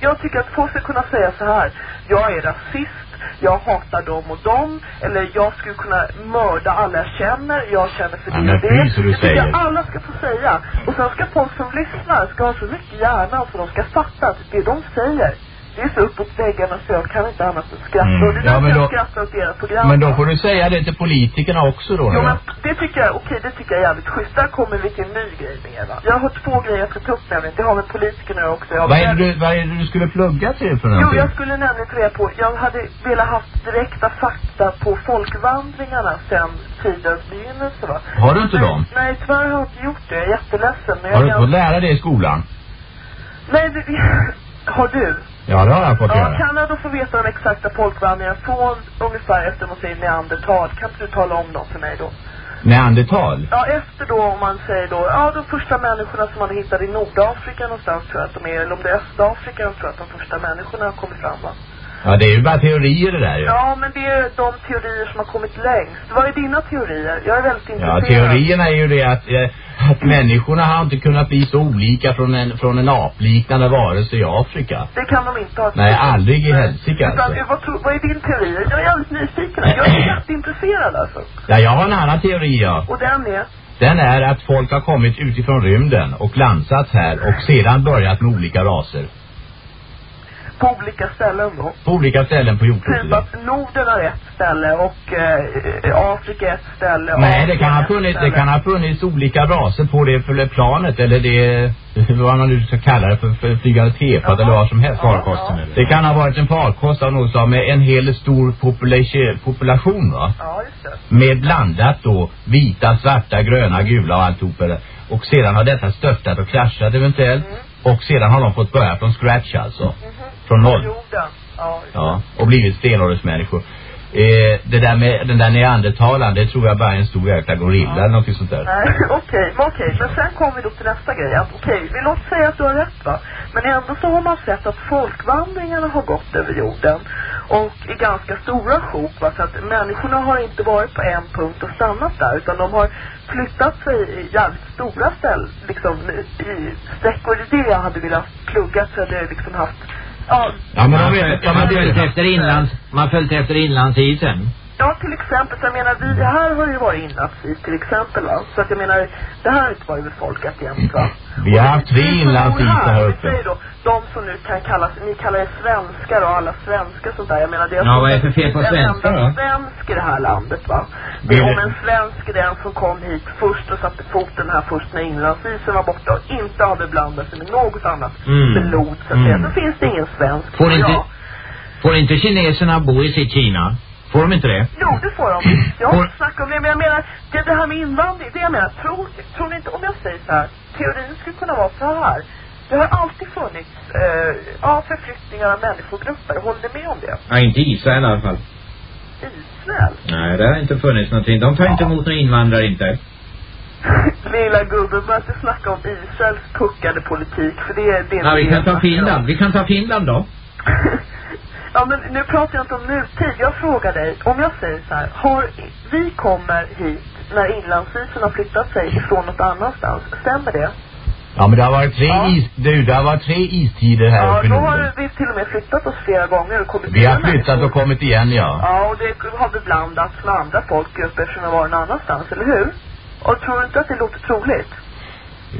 jag tycker att folk ska kunna säga så här. Jag är rasist. Jag hatar dem och dem. Eller jag skulle kunna mörda alla jag känner. Jag känner för Ja, det och det. så du tycker jag säger. alla ska få säga. Och sen ska folk som lyssnar ska ha så mycket hjärna så de ska fatta att det de säger det är så uppåt väggarna så jag kan inte annat än skratta. Mm. Och det är Ja, men jag då- skrattar åt deras program. Men då får du säga det till politikerna också då. Jo men det tycker jag, okej det tycker jag är jävligt schysst. Där kommer vi till en ny grej med va. Jag har två grejer jag ska ta upp nämligen. Det har med politikerna också. Jag Vad är, det du, vad är det du skulle plugga till för Jo, någonting? jag skulle nämligen ta på, jag hade velat haft direkta fakta på folkvandringarna sen tidens begynnelse va. Har du inte Nej, dem? Nej, tyvärr har jag inte gjort det. Jag är jätteledsen. Men jag Har du kan- fått lära det i skolan? Nej, det, [LAUGHS] har du? Ja, det har jag fått Ja, göra. kan jag då få veta de exakta folkvandringarna från ungefär efter man säger neandertal? Kan inte du tala om dem för mig då? Neandertal? Ja, efter då om man säger då, ja de första människorna som man hittade i Nordafrika någonstans tror jag att de är, eller om det är Östafrika jag tror att de första människorna har kommit fram va? Ja, det är ju bara teorier det där ju. Ja, men det är de teorier som har kommit längst. Vad är dina teorier? Jag är väldigt Ja, intresserad. teorierna är ju det att, eh, människorna har inte kunnat bli så olika från en, från en apliknande varelse i Afrika. Det kan de inte ha. Nej, aldrig i helsike Utan, alltså. eh, vad, vad är din teori? Jag är jävligt nyfiken. Jag är jätteintresserad alltså. Ja, jag har en annan teori ja. Och den är? Den är att folk har kommit utifrån rymden och landsat här och sedan börjat med olika raser. På olika ställen då. På olika ställen på jordklotet. Typ ja. att Norden är ett ställe och eh, Afrika är ett ställe. Nej, det kan ha funnits, det kan ha funnits olika raser på det för planet eller det, [LAUGHS] vad man nu ska kalla det för, för flygande tefat eller vad som helst. Farkosten eller? Det kan ha varit en farkost av något slag med en hel stor population, population va? Ja, just det. Med blandat då vita, svarta, gröna, gula och alltihop eller. Och sedan har detta störtat och kraschat eventuellt. Och sedan har de fått börja från scratch alltså. Från noll. Jorden. Ja. Ja, och blivit stenåldersmänniskor. Eh, det där med den där neandertalaren, det tror jag bara är en stor jäkla gorilla eller något sånt där. Nej, [LAUGHS] okej, men okej. Men sen kommer vi då till nästa grej. Att okej, vi låt säga att du har rätt va. Men ändå så har man sett att folkvandringarna har gått över jorden. Och i ganska stora sjok va. Så att människorna har inte varit på en punkt och stannat där. Utan de har flyttat sig i jävligt stora ställen. Liksom i sträckor. Det är det jag hade velat plugga så hade jag liksom haft. Ja, Ja, men Man, ja, man, det, efter inlands, man följt efter inlandsisen. Ja, till exempel. Så jag menar, vi här har ju varit inlandsis till exempel va. Så att jag menar, det här har inte varit befolkat jämt va. vi har haft tre inlandsisar här Vi säger uppe. då, de som nu kan kallas, ni kallar er svenskar och alla svenskar sånt där. Jag menar det Ja, vad är det för fel på svenskar En då? svensk i det här landet va. Vill- Om en svensk är den som kom hit först och satte foten här först när inlandsisen var borta och inte har beblandat sig med något annat Mm. blod så att säga. Mm. Så finns det ingen svensk. Får inte, får inte kineserna bo i sitt Kina? Får de inte det? Jo, det får de. Jag har inte snackat om det, men jag menar, det, det här med invandring, det jag menar, tror, tror ni inte, om jag säger så här, teorin skulle kunna vara så här. Det har alltid funnits, eh, ja, förflyttningar av människogrupper. Håller ni med om det? Ja, inte Israel i alla fall. Israel? Nej, det har inte funnits någonting. De tar inte emot några invandrare inte. [LAUGHS] Lilla gubben, börja inte snacka om Israels puckade politik, för det, är- det är Ja, vi kan ta Finland. Vi kan ta Finland då. [LAUGHS] Ja, men nu pratar jag inte om nutid. Jag frågar dig, om jag säger så här, har, vi kommer hit när inlandsisen har flyttat sig ifrån något annanstans. Stämmer det? Ja, men det har varit tre Ja. is, du, det har varit tre istider här Ja, uppe i då Norden. har vi till och med flyttat oss flera gånger och kommit Vi har flyttat och kommit igen, ja. Ja, och det har beblandats med andra folkgrupper som har varit någon annanstans, eller hur? Och tror du inte att det låter troligt?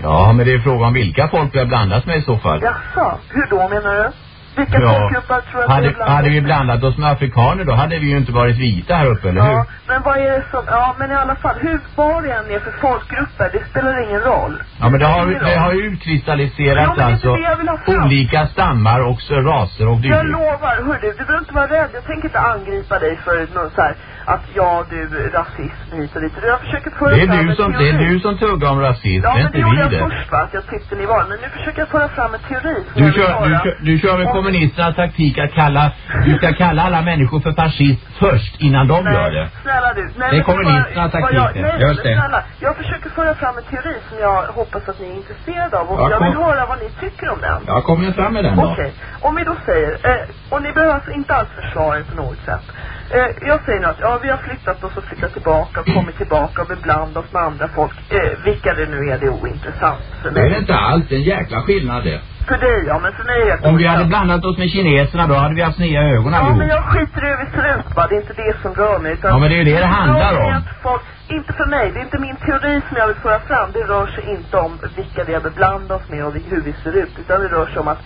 Ja, men det är frågan vilka folk vi har blandat med i så fall. Jaså, hur då menar du? Vilka Ja. folkgrupper tror vi Hade, blandat hade vi blandat oss med afrikaner då hade vi ju inte varit vita här uppe, eller hur? Ja, men vad är det som, ja men i alla fall, hur, vad det än är för folkgrupper, det spelar ingen roll. Ja, men det har, det roll. har ju utkristalliserat Ja, det alltså det jag olika stammar och raser och Jag dylikt. lovar, hör du, du behöver inte vara rädd. Jag tänker inte angripa dig för någon så här, att ja du, rasism hit och dit. Jag försöker föra Det är fram du som, det är du som tuggar om rasism, Ja, det är men inte det gjorde vi jag det. först va, att jag tyckte ni var. Men nu försöker jag föra fram en teori Du jag vill kör, du, kör, du kör med Om- kommunisternas taktik att kalla, du ska kalla alla människor för fascist först innan de Nej, gör det. snälla du. Nej, Det är men kommunisternas taktik, jag- Nej, just men det. snälla. Jag försöker föra fram en teori som jag hoppas att ni är intresserade av. Och Ja, jag vill kom. höra vad ni tycker om den. Ja, kom igen fram med den då. Okej, om vi då säger, eh, och ni behöver alltså inte alls försvara er på något sätt. Eh, jag säger nu att, ja vi har flyttat oss och flyttat tillbaka och kommit tillbaka och beblandat oss med andra folk. Eh, vilka det nu är, det är ointressant för Det är det mig. inte alls, en jäkla skillnad det. För dig ja, men för mig är det Om vi hade blandat oss med kineserna då hade vi haft sneda ögon Ja, allihop. men jag skiter i hur vi ser ut va, det är inte det som rör mig. Utan Ja, men det är ju det det handlar mig om. Folk, inte för mig, det är inte min teori som jag vill föra fram. Det rör sig inte om vilka vi har beblandat oss med och hur vi ser ut. Utan det rör sig om att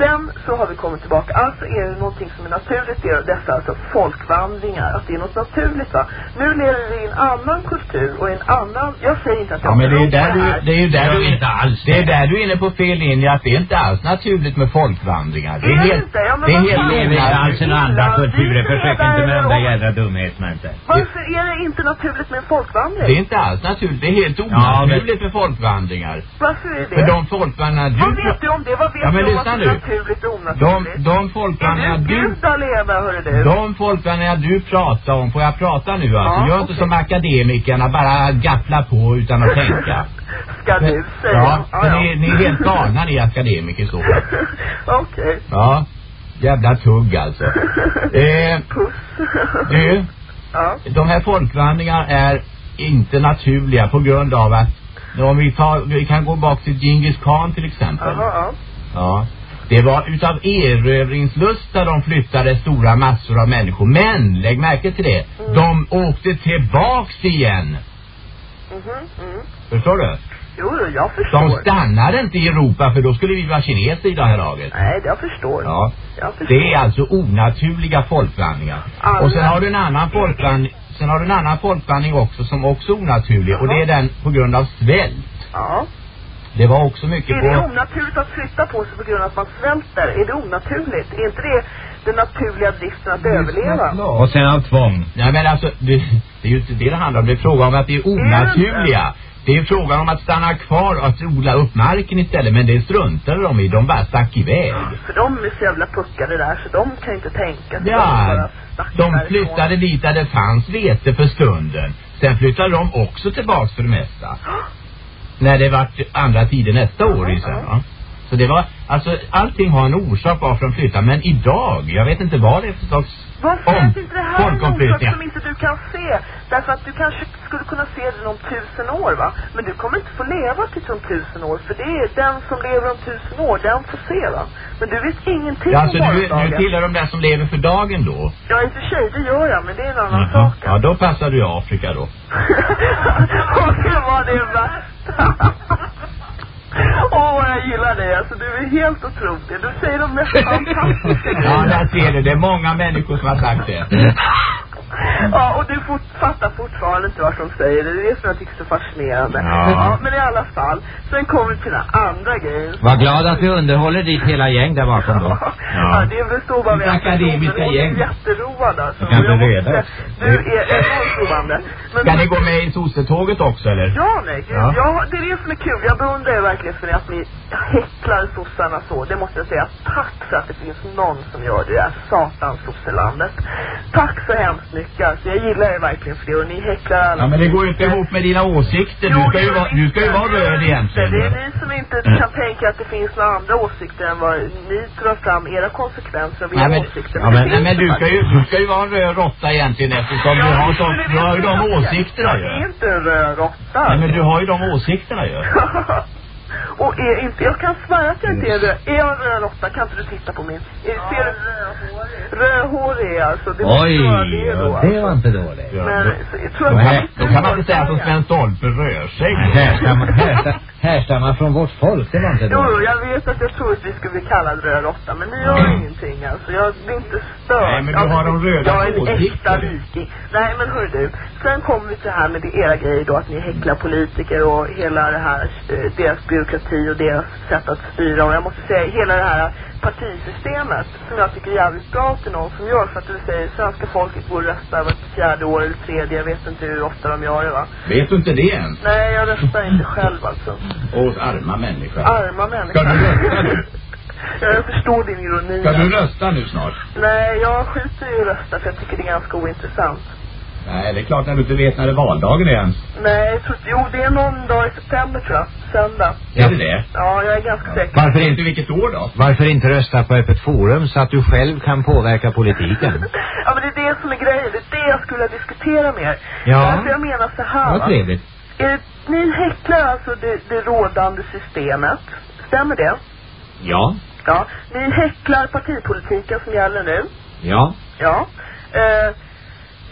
Sen så har vi kommit tillbaka. Alltså är det någonting som är naturligt. Det är dessa alltså folkvandringar. Att det är något naturligt va. Nu lever vi i en annan kultur och en annan... Jag säger inte att jag Ja, men det är där det du, det är ju där du, inte alls det är det. där du är inne på fel linje, att det är inte alls naturligt med folkvandringar. Det är Är det helt, inte? Ja, men det är vad helt lever inte alls några andra kulturer. vi Försök inte med de där jädra dumheterna inte. Varför är det inte naturligt med en folkvandring? det är inte alls naturligt, det är helt Ja, onaturligt med folkvandringar. Varför är det? För de folkvandringar Vad du... vet du om det? Vad vet Ja, men du om att det är nu. Naturligt och De, onaturligt? de är folkvandringar du. Gud alena, hörru du? De folkvandringar du pratar om, får jag prata nu alltså? Ja, Gör inte som akademikerna, bara gaffla på utan att tänka. [LAUGHS] Ska du säga? Ja, för ni, ni är helt galna ni akademiker så. [LAUGHS] Okej. Ja, jävla tugg alltså. [LAUGHS] Eh, Puss. du, Ja. de här folkvandringarna är inte naturliga på grund av att om vi, tar, vi kan gå bak till Genghis khan till exempel. Jaha, ja. Ja. Det var utav erövringslusta de flyttade stora massor av människor. Men, lägg märke till det, de åkte tillbaks igen. Mhm, mm. Förstår du? Jo, jag förstår. De stannar inte i Europa för då skulle vi vara kineser i det här laget. Nej, jag förstår. Ja. Jag förstår. Det är alltså onaturliga folkvandringar. Alla- Och sen har du en annan folkvandring, sen har du en annan folkvandring också som också är onaturlig och det är den på grund av svält. Ja. Det var också mycket Är det på... onaturligt att flytta på sig på grund av att man svälter? Är det onaturligt? Är inte det den naturliga driften att överleva? Och sen av tvång. Nej men alltså, det, det är ju inte det det handlar om. Det är frågan om att det är onaturliga. Det är frågan om att stanna kvar och att odla upp marken istället. Men det struntade de i. De bara stack iväg. För de är så jävla puckade där så de kan inte tänka. Ja, de därifrån. flyttade dit där det fanns vete för stunden. Sen flyttade de också tillbaks för det mesta. När det vart andra tider nästa år ju sen va? Så det var, alltså allting har en orsak varför de flyttar. Men idag, jag vet inte vad det är för slags varför är inte det här folkomflyttningar. som inte du kan se? Därför att du kanske skulle kunna se den om tusen år va? Men du kommer inte få leva till om tusen år. För det är den som lever om tusen år, den får se va? Men du vet ingenting Ja, alltså om du, du morgondagen. tillhör de där som lever för dagen då? Ja, i och för sig, det gör jag, men det är en annan Jaha. sak. Ja, då passar du i Afrika då. [LAUGHS] Och det var det värsta. Åh, vad jag gillar dig. Alltså, du är helt otrolig. Du säger de mest fantastiska [LAUGHS] Ja, där ser du. Det är många människor som har sagt det. [LAUGHS] Ja, och du fort, fattar fortfarande inte vad de säger. Det är det som jag tycker är så fascinerande. Ja. men i alla fall. Sen kommer vi till den andra grejen. Var glad att vi underhåller ditt hela gäng där bakom då. [LAUGHS] Ja, det är väl så bara vi Ditt akademiska är gäng. jätteroad alltså. Jag kan inte reda. Du är enormt roande. Men Ska ni gå med i sossetåget också eller? Ja, nej. Ja. ja. det är det som är kul. Jag beundrar er verkligen för att ni häcklar sossarna så. Det måste jag säga. Tack för att det finns någon som gör det där satans sosselandet. Tack så hemskt Alltså, jag gillar er verkligen. Och ni häcklar alla. Ja, men det går ju inte ihop med dina åsikter. Du ska ju vara, du ska ju vara röd egentligen. Det är ni som inte kan tänka att det finns några andra åsikter än vad ni drar fram era konsekvenser av era Nej men, åsikter. ja, men, nej, men du ska ju, du ska ju vara en röd råtta egentligen eftersom du har, så, du har ju de åsikterna Jag är ju. inte en röd råtta. Nej men du har ju de åsikterna ju. [LAUGHS] Och är inte, jag kan svära att jag inte är röd. Är jag en röd råtta kan inte du titta på min. Är, ser du? Rödhårig är alltså. Det Oj, det då. ja, det var inte dåligt. Men så, jag tror Då att kan, då kan man inte säga som Sven Stolpe rörskägg. Härstammar, härsta- härstammar från vårt folk, det var inte Jo, jo, dåligt. jag vet att jag tror att vi skulle bli kallad röd råtta, men det gör ingenting alltså. Jag blir inte störd. Nej, men du har de röda Jag är en äkta viking. Nej, men hör du. Sen kommer vi till det här med det, era grejer då, att ni häcklar politiker och hela det här, eh, deras byråkrati och deras sätt att styra. Och jag måste säga, hela det här partisystemet som jag tycker är jävligt bra till någon som gör för att du säger svenska folket går och röstar vart fjärde år eller tredje, jag vet inte hur ofta de gör det va. Vet du inte det ens? Nej, jag röstar inte själv alltså. Åh, arma människa. Arma människa. Ska du rösta [LAUGHS] jag förstår din ironi. Ska du rösta nu snart? Nej, jag skiter i att rösta för jag tycker det är ganska ointressant. Nej, det är klart när du inte vet när det valdagen är ens. Nej, jag tror, jo det är någon dag i september tror jag. Söndag. Är det det? Ja, jag är ganska säker. Varför inte, vilket år då? varför inte rösta på öppet forum så att du själv kan påverka politiken? [LAUGHS] Ja, men det är det som är grejen. Det är det jag skulle diskutera med er. Ja. Därför jag menar så här Vad va. trevligt. Är det, ni häcklar alltså det, det rådande systemet. Stämmer det? Ja. Ja. Ni häcklar partipolitiken som gäller nu. Ja. Ja. Eh,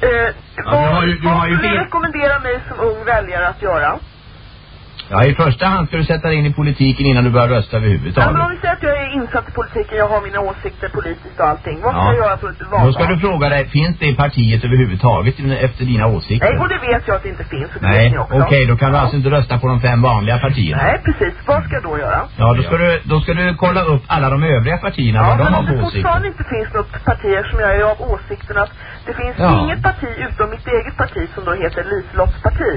eh, Ja, du har ju- du vad har ju skulle du rekommendera mig som ung väljare att göra? Ja, i första hand ska du sätta dig in i politiken innan du börjar rösta Ja, men om överhuvudtaget. vi säger att jag är insatt i politiken, jag har mina åsikter politiskt och allting. Vad ska Ja. jag göra för ett val? Då ska du fråga dig, finns det i partiet överhuvudtaget efter dina åsikter? Nej, och det vet jag att det inte finns. det Nej, okej, också. då kan du alltså inte rösta på de fem vanliga partierna. Nej, precis. Vad ska jag då göra? Ja, då ska, du, då ska du kolla upp alla de övriga partierna, vad de men har för det åsikter. fortfarande inte finns något parti som jag är av åsikten att det finns Ja. inget parti utom mitt eget parti som då heter Liselotts parti.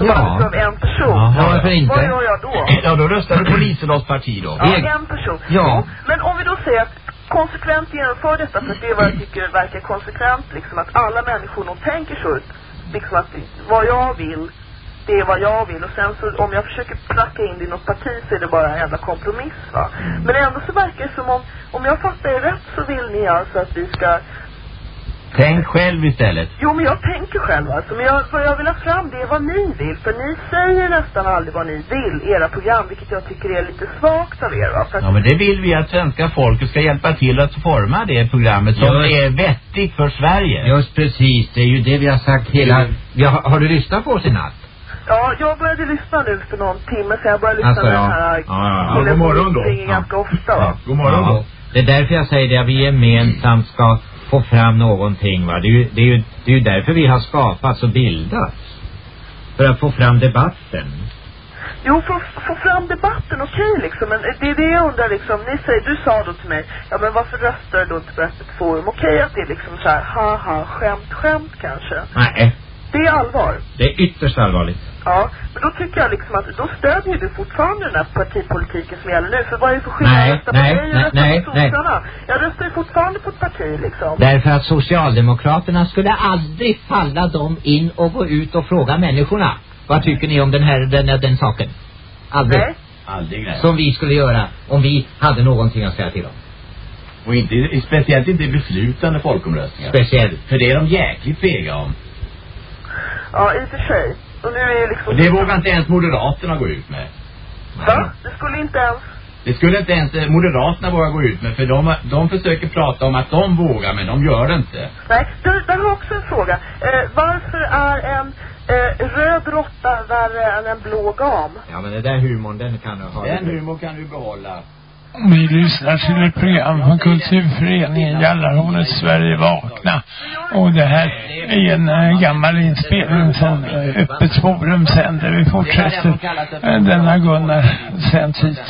Som Ja. av en person. Ja, varför inte? Vad gör jag då? [CLEARS THROAT] Ja, då röstar du på Liselotts parti då. Ja, en person. Ja. Men om vi då säger att konsekvent genomför detta, för det är vad jag tycker verkar konsekvent, liksom att alla människor nog tänker så, liksom att vad jag vill, det är vad jag vill. Och sen så om jag försöker pracka in det i något parti så är det bara en jävla kompromiss va. Men ändå så verkar det som om, om jag fattar er rätt så vill ni alltså att vi ska Tänk själv istället. Jo, men jag tänker själv alltså. Men jag, vad jag vill ha fram, det är vad ni vill. För ni säger nästan aldrig vad ni vill i era program, vilket jag tycker är lite svagt av er va. Att, Ja, men det vill vi att svenska folket ska hjälpa till att forma det programmet som Ja. är vettigt för Sverige. Just precis, det är ju det vi har sagt hela... Vi har, har du lyssnat på oss i natt? Ja, jag började lyssna nu för någon timme sedan. Jag började lyssna Alltså, på ja. den här Ja, ja, ja. killen God morgon då. Ja. ganska ofta va? God morgon då. Det är därför jag säger det, att vi gemensamt ska få fram någonting va. Det är ju, det är ju, det är ju därför vi har skapats och bildats. För att få fram debatten. Jo, att få fram debatten, okej liksom. Men det är det jag undrar liksom. Ni säger, du sa då till mig, ja men varför röstar du då inte på öppet forum? Okej att det är liksom så här, haha, skämt, skämt kanske. Nej, Det är allvar. det är ytterst allvarligt. Ja, men då tycker jag liksom att då stödjer du fortfarande den här partipolitiken som gäller nu. För vad är det för skillnad Nej, rösta nej, på nej, nej, nej. Jag röstar ju fortfarande på ett parti liksom. Därför att Socialdemokraterna skulle aldrig falla dem in och gå ut och fråga människorna. Vad tycker ni om den här, den, den saken? Aldrig. Nej. Aldrig nej. Som vi skulle göra om vi hade någonting att säga till om. Och inte, speciellt inte beslutande folkomröstningar. Speciellt. För det är de jäkligt fega om. Ja, i och för sig. Och nu är det liksom... Det vågar inte ens Moderaterna gå ut med. Va? Det skulle inte ens... Det skulle inte ens eh, Moderaterna våga gå ut med för de, de försöker prata om att de vågar men de gör det inte. Nej, du, där har också en fråga. Eh, varför är en eh, röd råtta värre än en blå gam? Ja men den där humorn den kan du ha. Den humor kan du behålla. Vi lyssnar till ett program från Kulturföreningen Jallarhornet Sverige Vakna. Och det här är en äh, gammal inspelning som Öppet Forum sänder. Vi fortsätter äh, denna Gunnar sänds hit.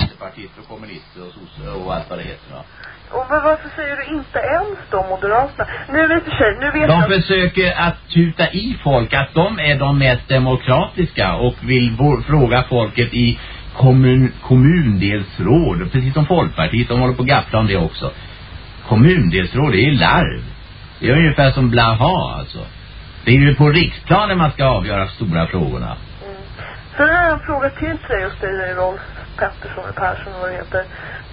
Och kommunister och sossar och allt vad det heter va. Och men varför säger du inte ens då Moderaterna? Nu och för sig, nu vet De jag... försöker att tuta i folk att de är de mest demokratiska och vill fråga folket i kommun, kommundelsråd, precis som Folkpartiet, de håller på att gaffla om det också. Kommundelsråd, det är larv. Det är ungefär som blaha alltså. Det är ju på riksplanen man ska avgöra stora frågorna. Sen har jag en fråga till dig just dig Rolf Pettersson eller Persson vad det heter.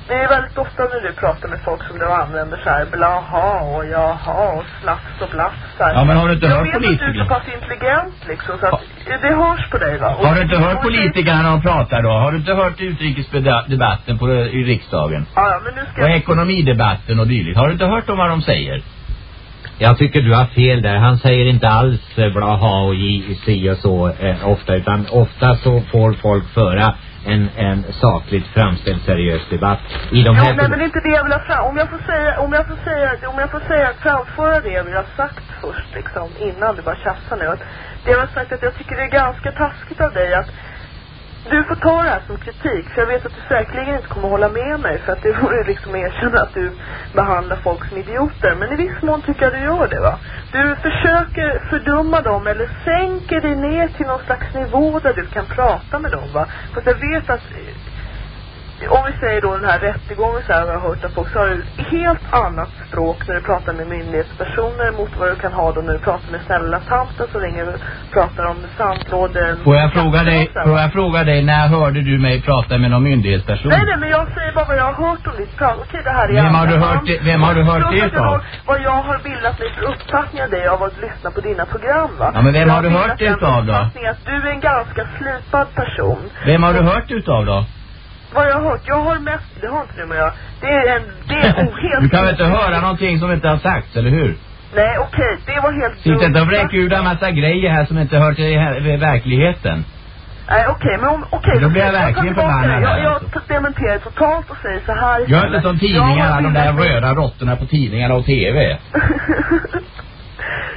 Det är väldigt ofta när du pratar med folk som du använder så här blaha och jaha och slafs och blafs. Ja, men har du inte jag hört vet att du är så pass intelligent liksom så att det hörs på dig va? Och- Har du inte hört och- politikerna när de pratar då? Har du inte hört utrikesdebatten på, i riksdagen? Ja, men nu ska Och jag... ekonomidebatten och dylikt. Har du inte hört om vad de säger? Jag tycker du har fel där. Han säger inte alls eh, blaha och si och så eh, ofta. Utan ofta så får folk föra en, en sakligt framställd seriös debatt. I de här... nej men inte det jag vill ha fram. Om jag får säga, om jag får säga, om jag får säga, framföra det jag vill ha sagt först liksom, innan du bara tjafsar nu. Det jag har sagt att jag tycker det är ganska taskigt av dig att du får ta det här som kritik. För jag vet att du säkerligen inte kommer hålla med mig. För att det vore liksom erkänna att du behandlar folk som idioter. Men i viss mån tycker jag du gör det va. Du försöker fördumma dem eller sänker dig ner till någon slags nivå där du kan prata med dem va. För jag vet att om vi säger då den här rättegången så här har jag hört att folk så har du helt annat språk när du pratar med myndighetspersoner mot vad du kan ha då när du pratar med snälla tanten som ringer och pratar om sandlåden. Får jag fråga dig, får jag fråga dig, när hörde du mig prata med någon myndighetsperson? Nej, nej, men jag säger bara vad jag har hört om ditt prat. Okej, det här är Vem har du hört det- vem har du hört det jag utav? har- Vad jag har bildat mig för uppfattning av dig av att lyssna på dina program va. Ja, men vem Jag har du hört det utav då? uppfattningen att du är en ganska slipad person. Vem har du hört utav då? Vad jag har hört, jag har mest, det har inte du med göra. Det är en, det är helt... [LAUGHS] Du kan väl inte höra någonting som inte har sagts, eller hur? Nej, okej, det var helt Sitt inte och dumt. vräk ur en massa grejer här som inte hör till verkligheten. Nej, okej, men om, okej. Då blir jag verkligen förbannad det. Jag, jag alltså. dementerar totalt och säger så här Gör inte som tidningarna, de har där röda råttorna på tidningarna och TV. [LAUGHS]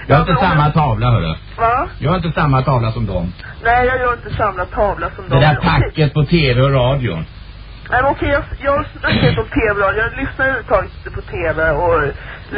Jag har inte samma tavla, hörru. Va? Jag har inte samma tavla som dem. Nej, jag gör inte samla tavla som Det de. där packet på TV och radion. Nej, men okej, jag, jag snackar inte om tv. Jag lyssnar överhuvudtaget inte på tv och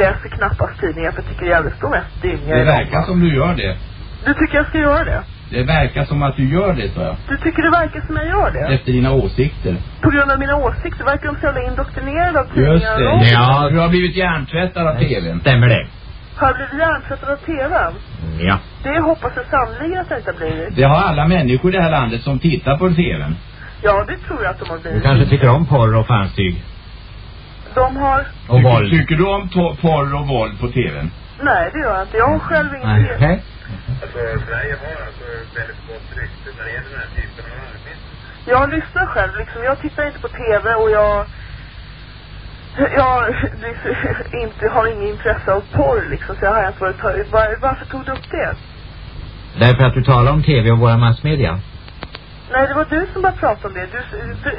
läser knappast tidningar för jag tycker det är jävligt mest dynga Det verkar som du gör det. Du tycker jag ska göra det? Det verkar som att du gör det, sa jag. Du tycker det verkar som jag gör det? Efter dina åsikter. På grund av mina åsikter verkar de så jävla indoktrinerade av Just tidningar och det. radio. Ja, du har blivit hjärntvättad av TVn. Stämmer det? Har jag blivit hjärntvättad av tvn? Ja. Det hoppas jag sannerligen att jag inte blivit. Det har alla människor i det här landet som tittar på TVn. Ja, det tror jag att de har Du blivit. kanske tycker om porr och fanstyg. De har... Och tycker, våld. Tycker du om porr och våld på TVn? Nej, det gör jag inte. Jag har själv ingen Nej. TV. Alltså, Sverige har alltså väldigt gott rykte när det gäller den här typen av arbete. Jag lyssnar själv liksom. Jag tittar inte på TV och jag... Jag [LAUGHS] inte har ingen intresse av porr liksom. Så jag har inte varit... Var, varför tog du upp det? Därför att du talar om tv och våra massmedia. Nej, det var du som började prata om det. Du, du,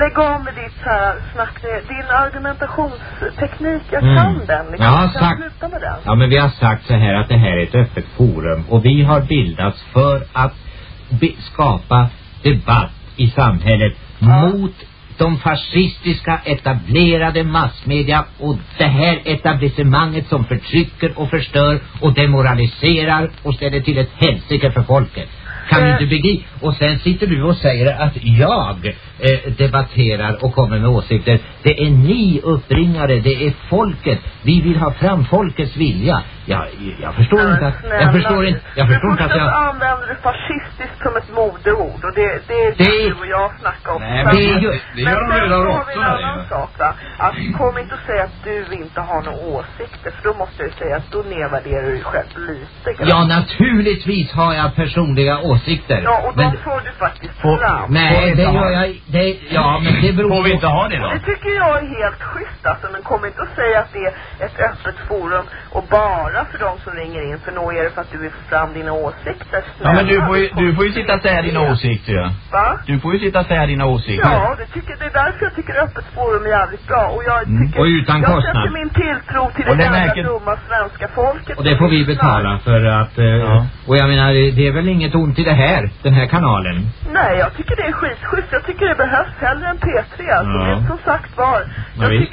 lägg av med ditt så här snack. Din argumentationsteknik, jag Mm. kan den. Liksom. Jag har kan sagt- sluta med den. Ja men vi har sagt så här att det här är ett öppet forum och vi har bildats för att skapa debatt i samhället mot de fascistiska etablerade massmedia och det här etablissemanget som förtrycker och förstör och demoraliserar och ställer till ett helsike för folket. Kan du inte begripa? Och sen sitter du och säger att jag eh, debatterar och kommer med åsikter. Det är ni uppringare, det är folket. Vi vill ha fram folkets vilja. Jag, jag förstår inte att... Jag förstår inte, jag förstår inte att jag... använder du fascistiskt som ett modeord och det, det är Det- det du och jag snackar om. Nej, men det är ju- det gör de men sen redan så har vi också en annan sak va. Att kom inte och säg att du inte har några åsikter för då måste jag säga att då nedvärderar du dig själv lite grann. Ja, naturligtvis har jag personliga åsikter. Ja, och de men, får du faktiskt fram. nej, det gör jag... Det, ja, men det beror Får vi inte ha det då? Det tycker jag är helt schysst alltså, men kom inte och säga att det är ett öppet forum och bara för de som ringer in, för nog är det för att du vill få fram dina åsikter. Ja men du Snälla, får ju, du får ju sitta och säga dina åsikter ju. Va? Du får ju sitta och säga dina åsikter. Ja, det, tycker, det är därför jag tycker öppet forum är jävligt bra. Och jag Mm. tycker... Och utan jag kostnad. sätter min tilltro till Och det det märker- dumma svenska folket. och det får vi betala för att... eh, Och jag menar, det är väl inget ont i det här, den här kanalen. Nej, jag tycker det är skitschysst. Jag tycker det behövs hellre än P3. Alltså, Ja. det är som sagt var. Ja, Jag visst.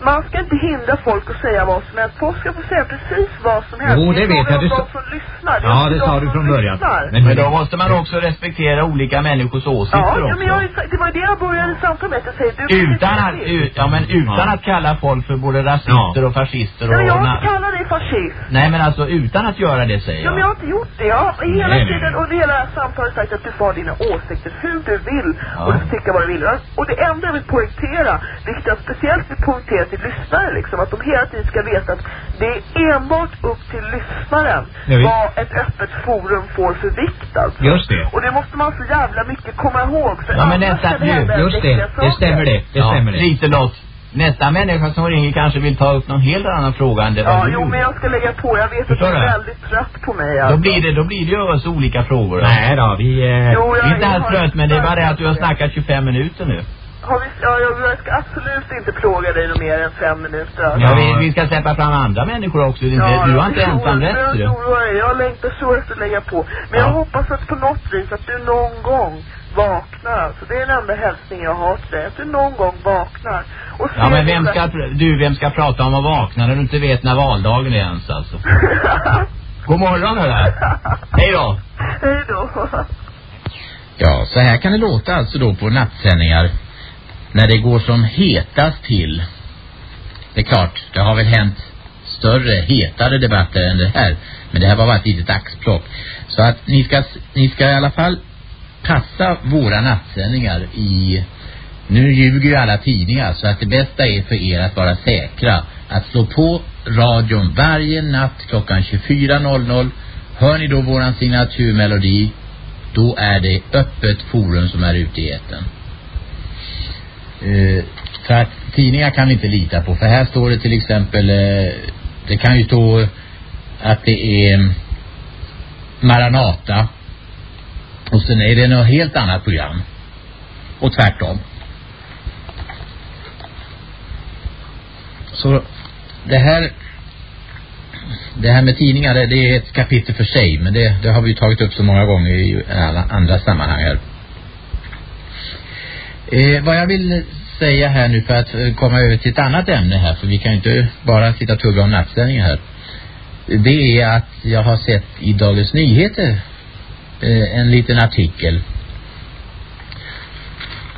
Tycker man ska inte hindra folk att säga vad som helst. Folk ska få säga precis vad som helst. Jo, det vet jag. Du de sa- som lyssnar. Ja, det de sa du från början. lyssnar. Men, då måste man också respektera olika människors åsikter Ja, ja, också. men jag, det var det jag började samtalet med. Att jag säger, du Utan att, ut, ja men utan att kalla folk för både rasister och fascister Ja, och... men jag har inte kallat dig fascist. Nej men alltså utan att göra det säger Ja, jag. men jag har inte gjort det. Jag har hela Nej, tiden nej. under hela samtalet sagt att du får dina åsikter hur du vill. Ja. Och du tycka vad du vill. Och det enda jag vill poängtera, vilket jag speciellt vill poängtera till lyssnare liksom, att de hela tiden ska veta att det är enbart upp till lyssnaren Ja, vad ett öppet forum får för vikt alltså. Just det. Och det måste man så jävla mycket komma ihåg. För Ja men nästa, du, just det, det stämmer det, det Ja, stämmer det. Liselott, nästa människa som ringer kanske vill ta upp någon helt annan fråga än det Ja, var du jo men jag ska lägga på. Jag vet att Förstår du är väldigt trött på mig Då alltså. blir det, då blir det ju oss olika frågor. Nej då, vi... Eh, Jo, jag- Vi är inte alls trött, men det är bara det att du har snackat 25 minuter nu. Har vi, ja, jag, ska absolut inte plåga dig mer än fem minuter. alltså. Ja, vi, vi ska släppa fram andra människor också. Det inte, du har inte ensam rätt. Jag, jag, jag längtar så efter att lägga på. Men jag hoppas att på något vis att du någon gång vaknar. Alltså, det är den enda hälsningen jag har till dig. Att du någon gång vaknar. Och Ja, men vem ska, du, vem ska prata om att vakna när du inte vet när valdagen är ens alltså? [LAUGHS] God morgon hörru. Hej då. Hej då. Ja, så här kan det låta alltså då på nattsändningar när det går som hetast till. Det är klart, det har väl hänt större, hetare debatter än det här. Men det här var bara ett litet axplock. Så att ni ska, ni ska i alla fall passa våra nattsändningar i... Nu ljuger ju alla tidningar så att det bästa är för er att vara säkra. Att slå på radion varje natt klockan 24.00. Hör ni då våran signaturmelodi då är det öppet forum som är ute i etern. Eh, för att tidningar kan vi inte lita på. För här står det till exempel, eh, det kan ju stå att det är Maranata och sen är det något helt annat program. Och tvärtom. Så det här det här med tidningar det, det är ett kapitel för sig men det, det har vi ju tagit upp så många gånger i alla andra sammanhang här. Eh, vad jag vill säga här nu för att eh, komma över till ett annat ämne här för vi kan ju inte bara sitta och tugga om nattsändningar här. Det är att jag har sett i Dagens Nyheter eh, en liten artikel.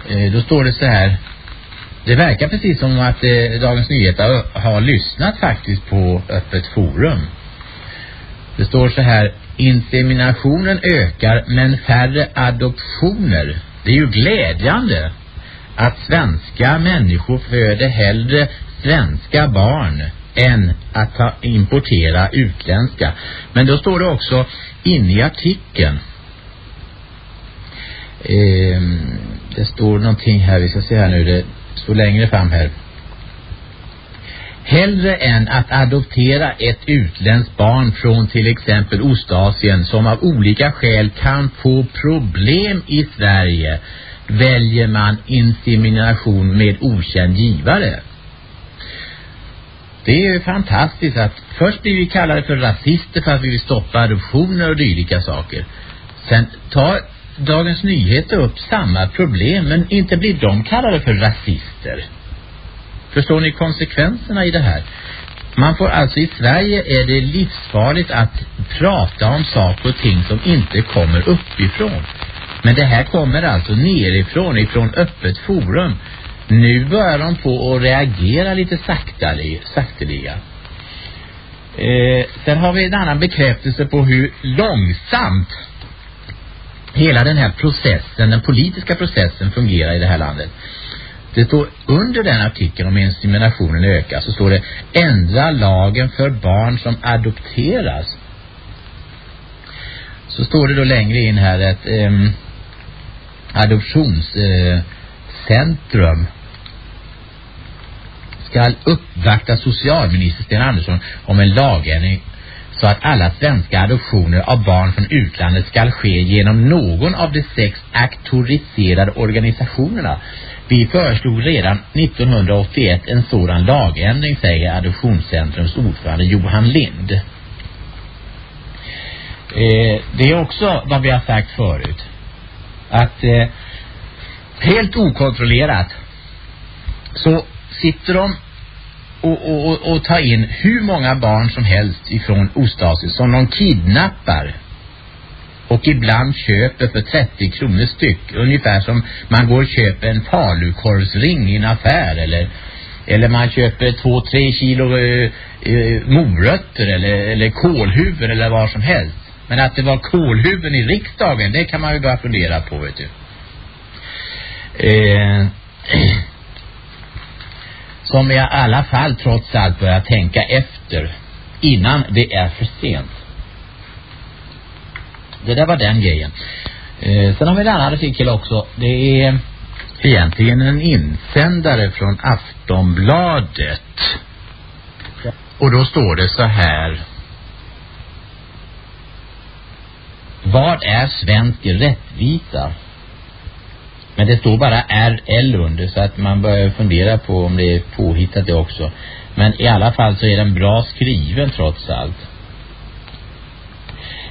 Eh, då står det så här. Det verkar precis som att eh, Dagens Nyheter har lyssnat faktiskt på Öppet Forum. Det står så här. Inseminationen ökar men färre adoptioner. Det är ju glädjande att svenska människor föder hellre svenska barn än att ta, importera utländska. Men då står det också inne i artikeln. Ehm, det står någonting här, vi ska se här nu, det står längre fram här. Hellre än att adoptera ett utländskt barn från till exempel Ostasien som av olika skäl kan få problem i Sverige väljer man insemination med okänd givare. Det är ju fantastiskt att först blir vi kallade för rasister för att vi vill stoppa adoptioner och dylika saker. Sen tar Dagens Nyheter upp samma problem men inte blir de kallade för rasister. Förstår ni konsekvenserna i det här? Man får alltså i Sverige är det livsfarligt att prata om saker och ting som inte kommer uppifrån. Men det här kommer alltså nerifrån, ifrån öppet forum. Nu börjar de på att reagera lite saktare, sakteliga. Eh, sen har vi en annan bekräftelse på hur långsamt hela den här processen, den politiska processen fungerar i det här landet. Det står under den artikeln om inseminationen ökar så står det ändra lagen för barn som adopteras. Så står det då längre in här att eh, adoptionscentrum eh, ska uppvakta socialminister Sten Andersson om en lagändring så att alla svenska adoptioner av barn från utlandet ska ske genom någon av de sex auktoriserade organisationerna. Vi föreslog redan 1981 en sådan lagändring, säger Adoptionscentrums ordförande Johan Lind. Eh, det är också vad vi har sagt förut. Att eh, helt okontrollerat så sitter de och, och, och, och tar in hur många barn som helst ifrån Ostasien som de kidnappar och ibland köper för 30 kronor styck. Ungefär som man går och köper en falukorvsring i en affär eller, eller man köper två, tre kilo eh, eh morötter eller, eller kolhuvud eller vad som helst. Men att det var kolhuvuden i riksdagen, det kan man ju bara fundera på, vet du. Eh, [CLEARS THROAT] som i alla fall trots allt börjar tänka efter innan det är för sent. Det där var den grejen. Eh, sen har vi en annan artikel också. Det är egentligen en insändare från Aftonbladet. Och då står det så här. Vad är svensk rättvisa? Men det står bara RL under så att man börjar fundera på om det är påhittat det också. Men i alla fall så är den bra skriven trots allt.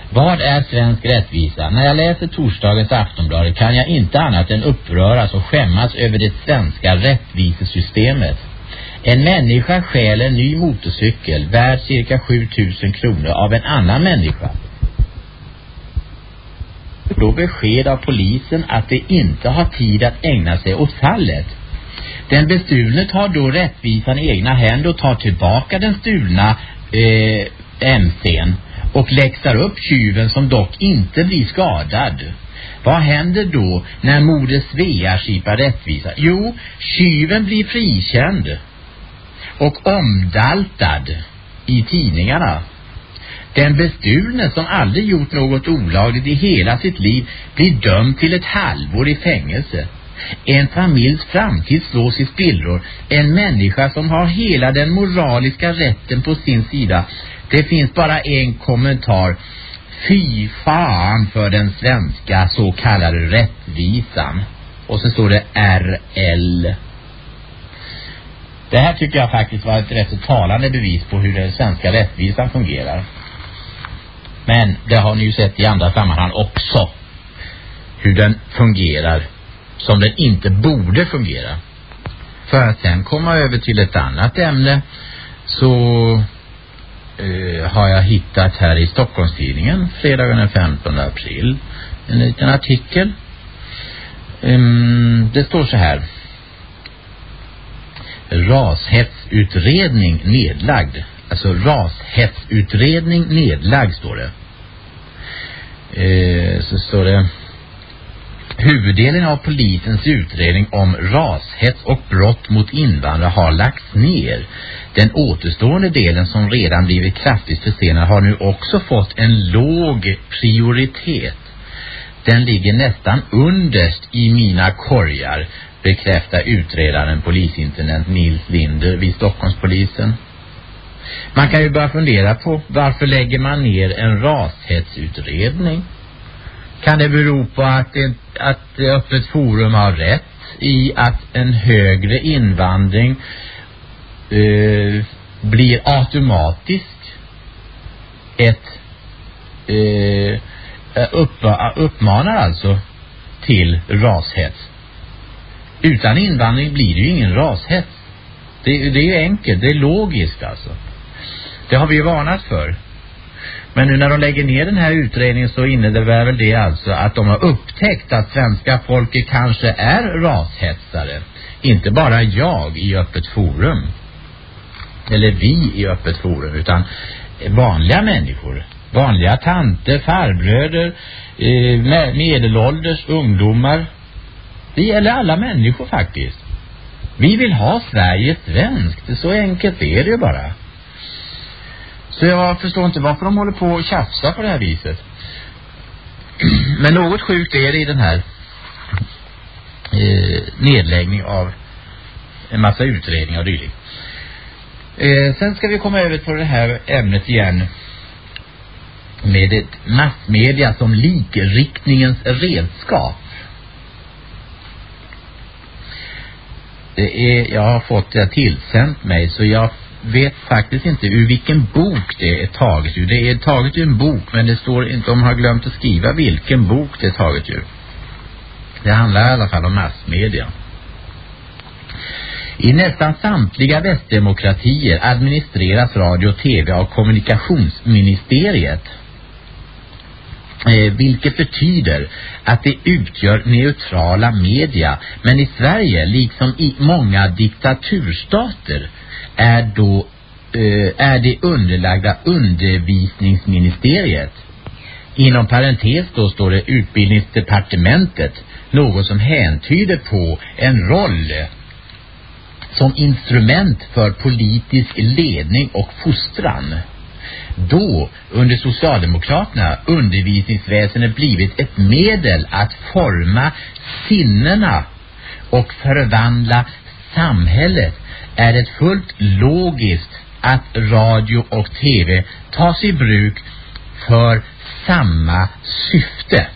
Vad är svensk rättvisa? När jag läser torsdagens Aftonbladet kan jag inte annat än uppröras och skämmas över det svenska rättvisesystemet. En människa stjäl en ny motorcykel värd cirka 7000 kronor av en annan människa då besked av polisen att de inte har tid att ägna sig åt fallet. Den bestulne tar då rättvisan i egna händer och tar tillbaka den stulna eh, MC'n och läxar upp tjuven som dock inte blir skadad. Vad händer då när moder Svea skipar rättvisa? Jo, tjuven blir frikänd och omdaltad i tidningarna. Den bestulne som aldrig gjort något olagligt i hela sitt liv blir dömd till ett halvår i fängelse. En familjs framtid slås i spillror. En människa som har hela den moraliska rätten på sin sida. Det finns bara en kommentar. Fy fan för den svenska så kallade rättvisan. Och så står det RL. Det här tycker jag faktiskt var ett rätt så talande bevis på hur den svenska rättvisan fungerar. Men det har ni ju sett i andra sammanhang också. Hur den fungerar som den inte borde fungera. För att sen komma över till ett annat ämne så eh, har jag hittat här i Stockholmstidningen fredagen den 15 april en liten artikel. Um, det står så här. Rashetsutredning nedlagd. Alltså rashetsutredning nedlagd står det. Eh, så står det Huvuddelen av polisens utredning om rashets och brott mot invandrare har lagts ner. Den återstående delen som redan blivit kraftigt försenad har nu också fått en låg prioritet. Den ligger nästan underst i mina korgar, bekräftar utredaren polisintendent Nils Linder vid Stockholmspolisen. Man kan ju börja fundera på varför lägger man ner en rashetsutredning? Kan det bero på att, det, att Öppet Forum har rätt i att en högre invandring eh, blir automatiskt ett eh, upp, uppmanar alltså till rashets. Utan invandring blir det ju ingen rashets. Det, det är ju enkelt, det är logiskt alltså. Det har vi ju varnat för. Men nu när de lägger ner den här utredningen så innebär väl det alltså att de har upptäckt att svenska folket kanske är rashetsare. Inte bara jag i öppet forum. Eller vi i öppet forum utan vanliga människor. Vanliga tanter, farbröder, eh, medelålders, ungdomar. Vi eller alla människor faktiskt. Vi vill ha Sverige svenskt. Så enkelt är det ju bara. Så jag förstår inte varför de håller på och tjafsa på det här viset. [CLEARS THROAT] Men något sjukt är det i den här eh, nedläggning av en massa utredningar och dylikt. Eh, sen ska vi komma över på det här ämnet igen med ett massmedia som likriktningens redskap. Det är, jag har fått det tillsänt mig så jag vet faktiskt inte ur vilken bok det är taget ur. Det är taget ur en bok men det står inte, de har glömt att skriva vilken bok det är taget ur. Det handlar i alla fall om massmedia. I nästan samtliga västdemokratier administreras radio och tv av kommunikationsministeriet. Eh, vilket betyder att det utgör neutrala media. Men i Sverige, liksom i många diktaturstater, är då eh, är det underlagda undervisningsministeriet. Inom parentes då står det utbildningsdepartementet, något som häntyder på en roll som instrument för politisk ledning och fostran. Då, under Socialdemokraterna, undervisningsväsendet blivit ett medel att forma sinnena och förvandla samhället är det fullt logiskt att radio och tv tas i bruk för samma syfte.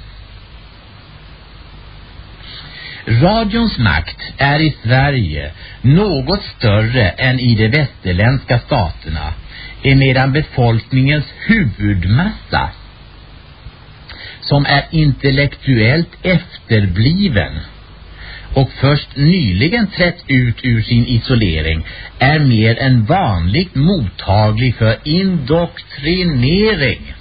Radions makt är i Sverige något större än i de västerländska staterna emedan befolkningens huvudmassa som är intellektuellt efterbliven och först nyligen trätt ut ur sin isolering är mer än vanligt mottaglig för indoktrinering.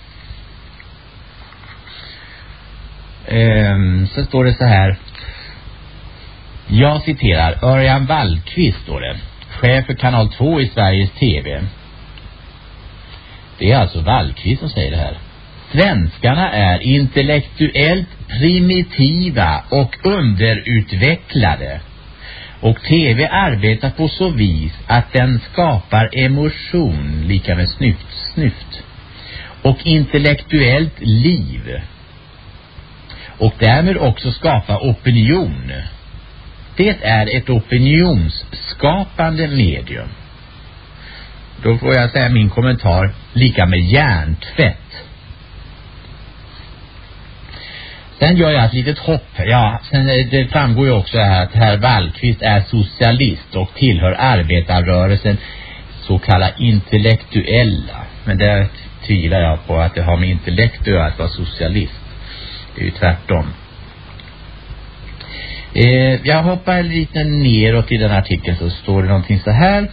Um, så står det så här. Jag citerar Örjan Wallqvist står det. Chef för kanal 2 i Sveriges TV. Det är alltså Wallqvist som säger det här. Svenskarna är intellektuellt primitiva och underutvecklade. Och tv arbetar på så vis att den skapar emotion, lika med snyft, snyft. Och intellektuellt liv. Och därmed också skapa opinion. Det är ett opinionsskapande medium. Då får jag säga min kommentar lika med hjärntvätt. Sen gör jag ett litet hopp. Ja, sen eh, det framgår ju också här att herr Wallqvist är socialist och tillhör arbetarrörelsen så kallad intellektuella. Men där tvivlar jag på att det har med intellekt att göra att vara socialist. Det är ju tvärtom. Eh, jag hoppar lite neråt i den artikeln så står det någonting så här.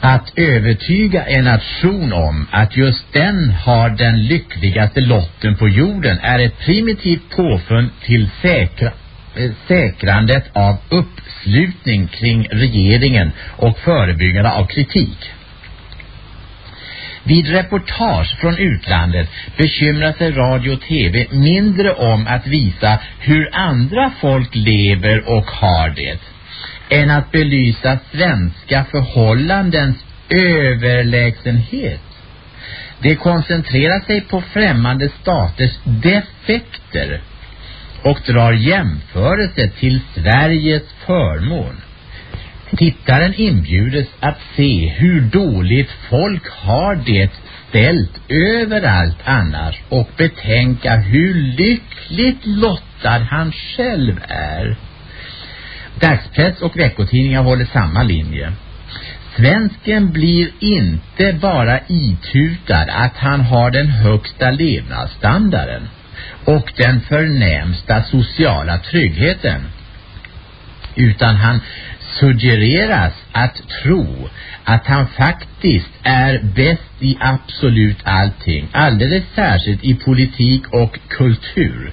Att övertyga en nation om att just den har den lyckligaste lotten på jorden är ett primitivt påfund till säkra, eh, säkrandet av uppslutning kring regeringen och förebyggande av kritik. Vid reportage från utlandet bekymrar sig radio och tv mindre om att visa hur andra folk lever och har det än att belysa svenska förhållandens överlägsenhet. Det koncentrerar sig på främmande staters defekter och drar jämförelse till Sveriges förmån. Tittaren inbjudes att se hur dåligt folk har det ställt överallt annars och betänka hur lyckligt lottad han själv är. Dagspress och veckotidningar håller samma linje. Svensken blir inte bara itutad att han har den högsta levnadsstandarden och den förnämsta sociala tryggheten utan han suggereras att tro att han faktiskt är bäst i absolut allting, alldeles särskilt i politik och kultur.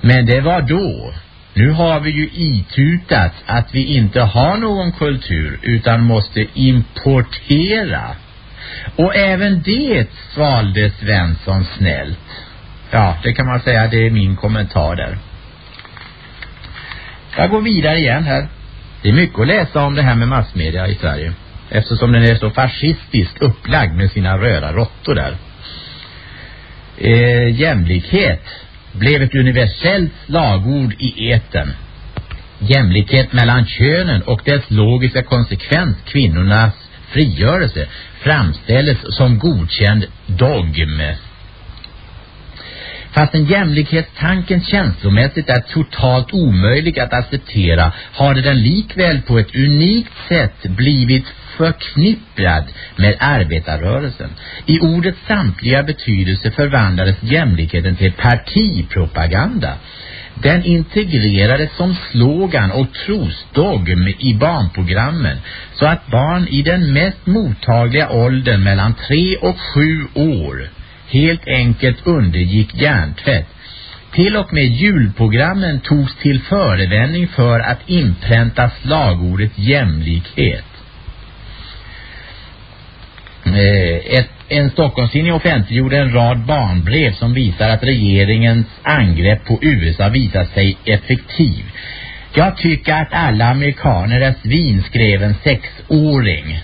Men det var då. Nu har vi ju itutat att vi inte har någon kultur utan måste importera. Och även det svalde Svensson snällt. Ja, det kan man säga, det är min kommentar där. Jag går vidare igen här. Det är mycket att läsa om det här med massmedia i Sverige. Eftersom den är så fascistiskt upplagd med sina röda råttor där. Eh, jämlikhet blev ett universellt slagord i eten. Jämlikhet mellan könen och dess logiska konsekvens, kvinnornas frigörelse, framställdes som godkänd dogm. Fastän jämlikhetstanken känslomässigt är totalt omöjlig att acceptera har den likväl på ett unikt sätt blivit förknippad med arbetarrörelsen. I ordets samtliga betydelse förvandlades jämlikheten till partipropaganda. Den integrerades som slogan och trosdogm i barnprogrammen så att barn i den mest mottagliga åldern mellan tre och sju år helt enkelt undergick hjärntvätt. Till och med julprogrammen togs till förevändning för att inpränta slagordet jämlikhet. Eh, ett, en Stockholmstidning offentliggjorde en rad barnbrev som visar att regeringens angrepp på USA visar sig effektiv. Jag tycker att alla amerikaner är svin, skrev en sexåring.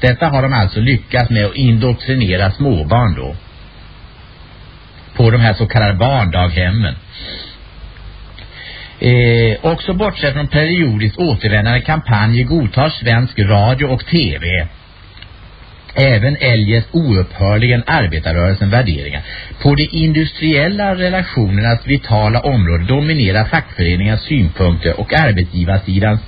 Detta har de alltså lyckats med att indoktrinera småbarn då. På de här så kallade barndaghemmen. Eh, också bortsett från periodiskt återvändande kampanjer godtar svensk radio och tv även eljest oupphörligen arbetarrörelsen värderingar. På de industriella relationernas vitala område dominerar fackföreningens synpunkter och arbetsgivarsidans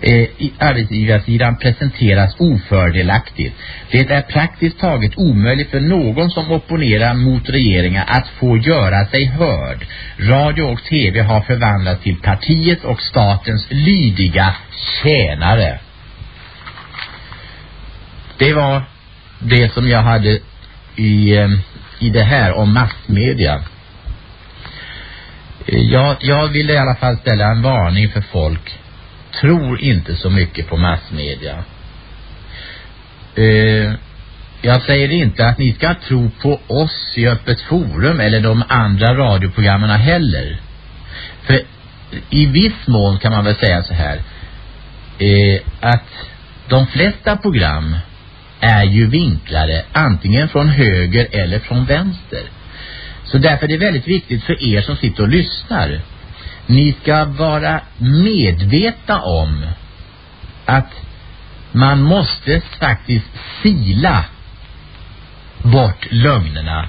eh, arbetsgivarsidan presenteras ofördelaktigt. Det är praktiskt taget omöjligt för någon som opponerar mot regeringen att få göra sig hörd. Radio och tv har förvandlats till partiet och statens lydiga tjänare. Det var det som jag hade i, eh, i det här om massmedia. Eh, jag, jag ville i alla fall ställa en varning för folk. Tror inte så mycket på massmedia. Eh, jag säger inte att ni ska tro på oss i Öppet Forum eller de andra radioprogrammen heller. För i viss mån kan man väl säga så här. Eh, att de flesta program är ju vinklade antingen från höger eller från vänster. Så därför är det väldigt viktigt för er som sitter och lyssnar. Ni ska vara medvetna om att man måste faktiskt sila bort lögnerna.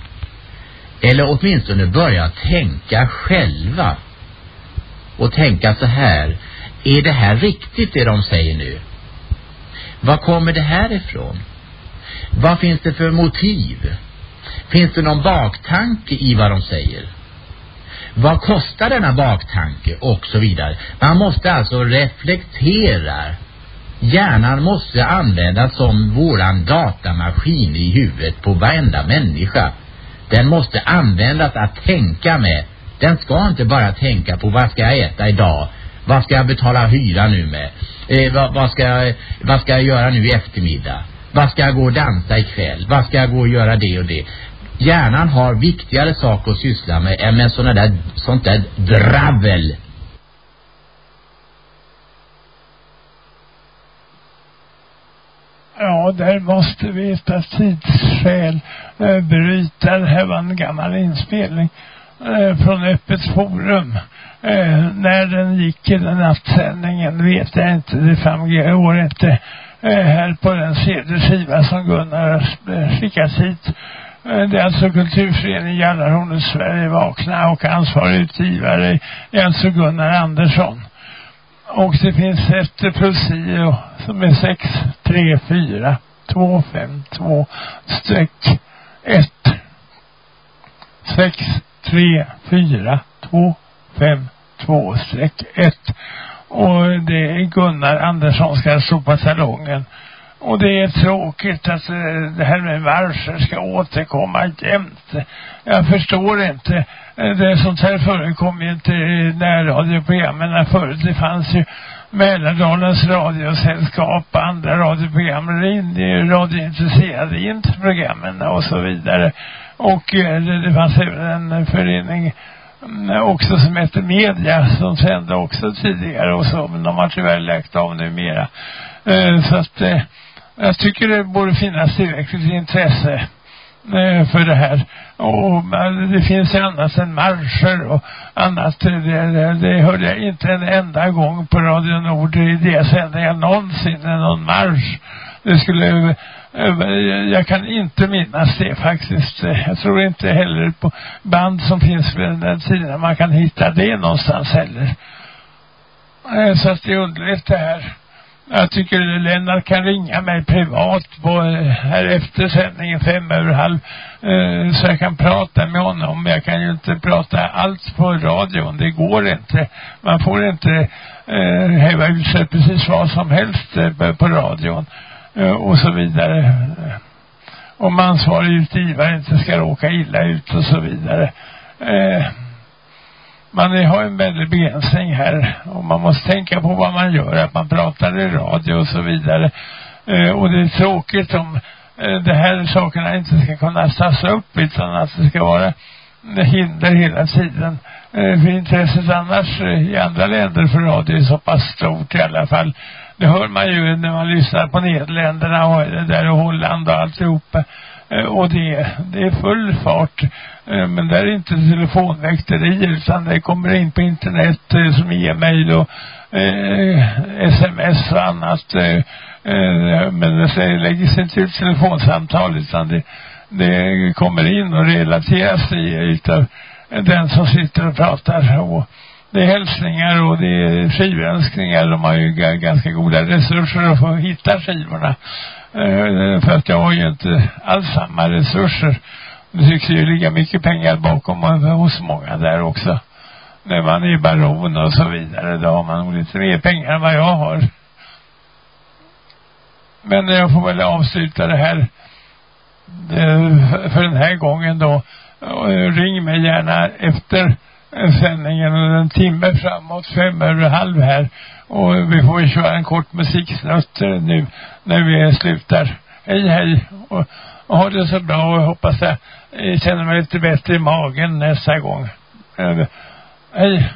Eller åtminstone börja tänka själva. Och tänka så här. Är det här riktigt det de säger nu? Var kommer det här ifrån? Vad finns det för motiv? Finns det någon baktanke i vad de säger? Vad kostar denna baktanke? Och så vidare. Man måste alltså reflektera. Hjärnan måste användas som våran datamaskin i huvudet på varenda människa. Den måste användas att tänka med. Den ska inte bara tänka på vad ska jag äta idag? Vad ska jag betala hyra nu med? Eh, vad, vad, ska jag, vad ska jag göra nu i eftermiddag? Vad ska jag gå och dansa ikväll? Vad ska jag gå och göra det och det? Hjärnan har viktigare saker att syssla med än med såna där, sånt där dravel. Ja, där måste vi av tidsskäl bryta. Det här var en gammal inspelning eh, från Öppet Forum. Eh, när den gick i den nattsändningen vet jag inte. Det framgår inte Eh, här på den cd-skiva som Gunnar har skickat hit. Eh, det är alltså kulturföreningen Jallarhornet Sverige Vakna och ansvarig utgivare är alltså Gunnar Andersson. Och det finns ett plus i som är 6, 3, 4, 2, 5, 2, streck 1. 6, 3, 4, 2, 5, 2, streck 1. Och det är Gunnar Andersson ska stå på salongen. Och det är tråkigt att eh, det här med varför ska återkomma jämt. Jag förstår inte. Eh, det sånt här förekom ju inte i närradioprogrammen förut. Det fanns ju Mälardalens radiosällskap och andra radioprogram radiointresserade in till programmen och så vidare. Och eh, det, det fanns även en förening också som heter Media som sände också tidigare och så men de har tyvärr läkt av numera. Eh, så att eh, jag tycker det borde finnas tillräckligt intresse eh, för det här. Och det finns ju annat än marscher och annat. Det, det, det hörde jag inte en enda gång på Radio Nord i det sändningen någonsin någon marsch. Det skulle jag kan inte minnas det faktiskt. Jag tror inte heller på band som finns vid den tiden man kan hitta det någonstans heller. Eh, så att det är underligt det här. Jag tycker Lennart kan ringa mig privat på eh, här efter sändningen fem över halv eh, så jag kan prata med honom. Jag kan ju inte prata allt på radion. Det går inte. Man får inte eh, häva ut sig precis vad som helst eh, på radion Eh, och så vidare. Om ansvarig utgivare inte ska råka illa ut och så vidare. Eh, man har en väldig begränsning här och man måste tänka på vad man gör, att man pratar i radio och så vidare. Eh, och det är tråkigt om de här sakerna inte ska kunna stas upp utan att det ska vara hinder hela tiden. För intresset annars i andra länder för radio är så pass stort i alla fall. Det hör man ju när man lyssnar på Nederländerna och där och Holland och alltihopa. Eh, och det, det är full fart. Eh, men det är inte telefonväkterier utan det kommer in på internet eh, som e-mail och eh, sms och annat. Eh, men det läggs inte ut telefonsamtal utan det, det kommer in och relateras i utav den som sitter och pratar. Och det är hälsningar och det är skivönskningar. De har ju ganska goda resurser att få hitta skivorna. Eh, för att jag har ju inte alls samma resurser. Det tycks ju ligga mycket pengar bakom hos många där också. När man är baron och så vidare, då har man nog lite mer pengar än vad jag har. Men jag får väl avsluta det här för den här gången då. Eh, ring mig gärna efter sändningen en timme framåt, fem över halv här. Och vi får ju köra en kort musiksnutt eh, nu när vi slutar. Hej hej och, och ha det så bra och hoppas jag eh, känner mig lite bättre i magen nästa gång. Eh, hej.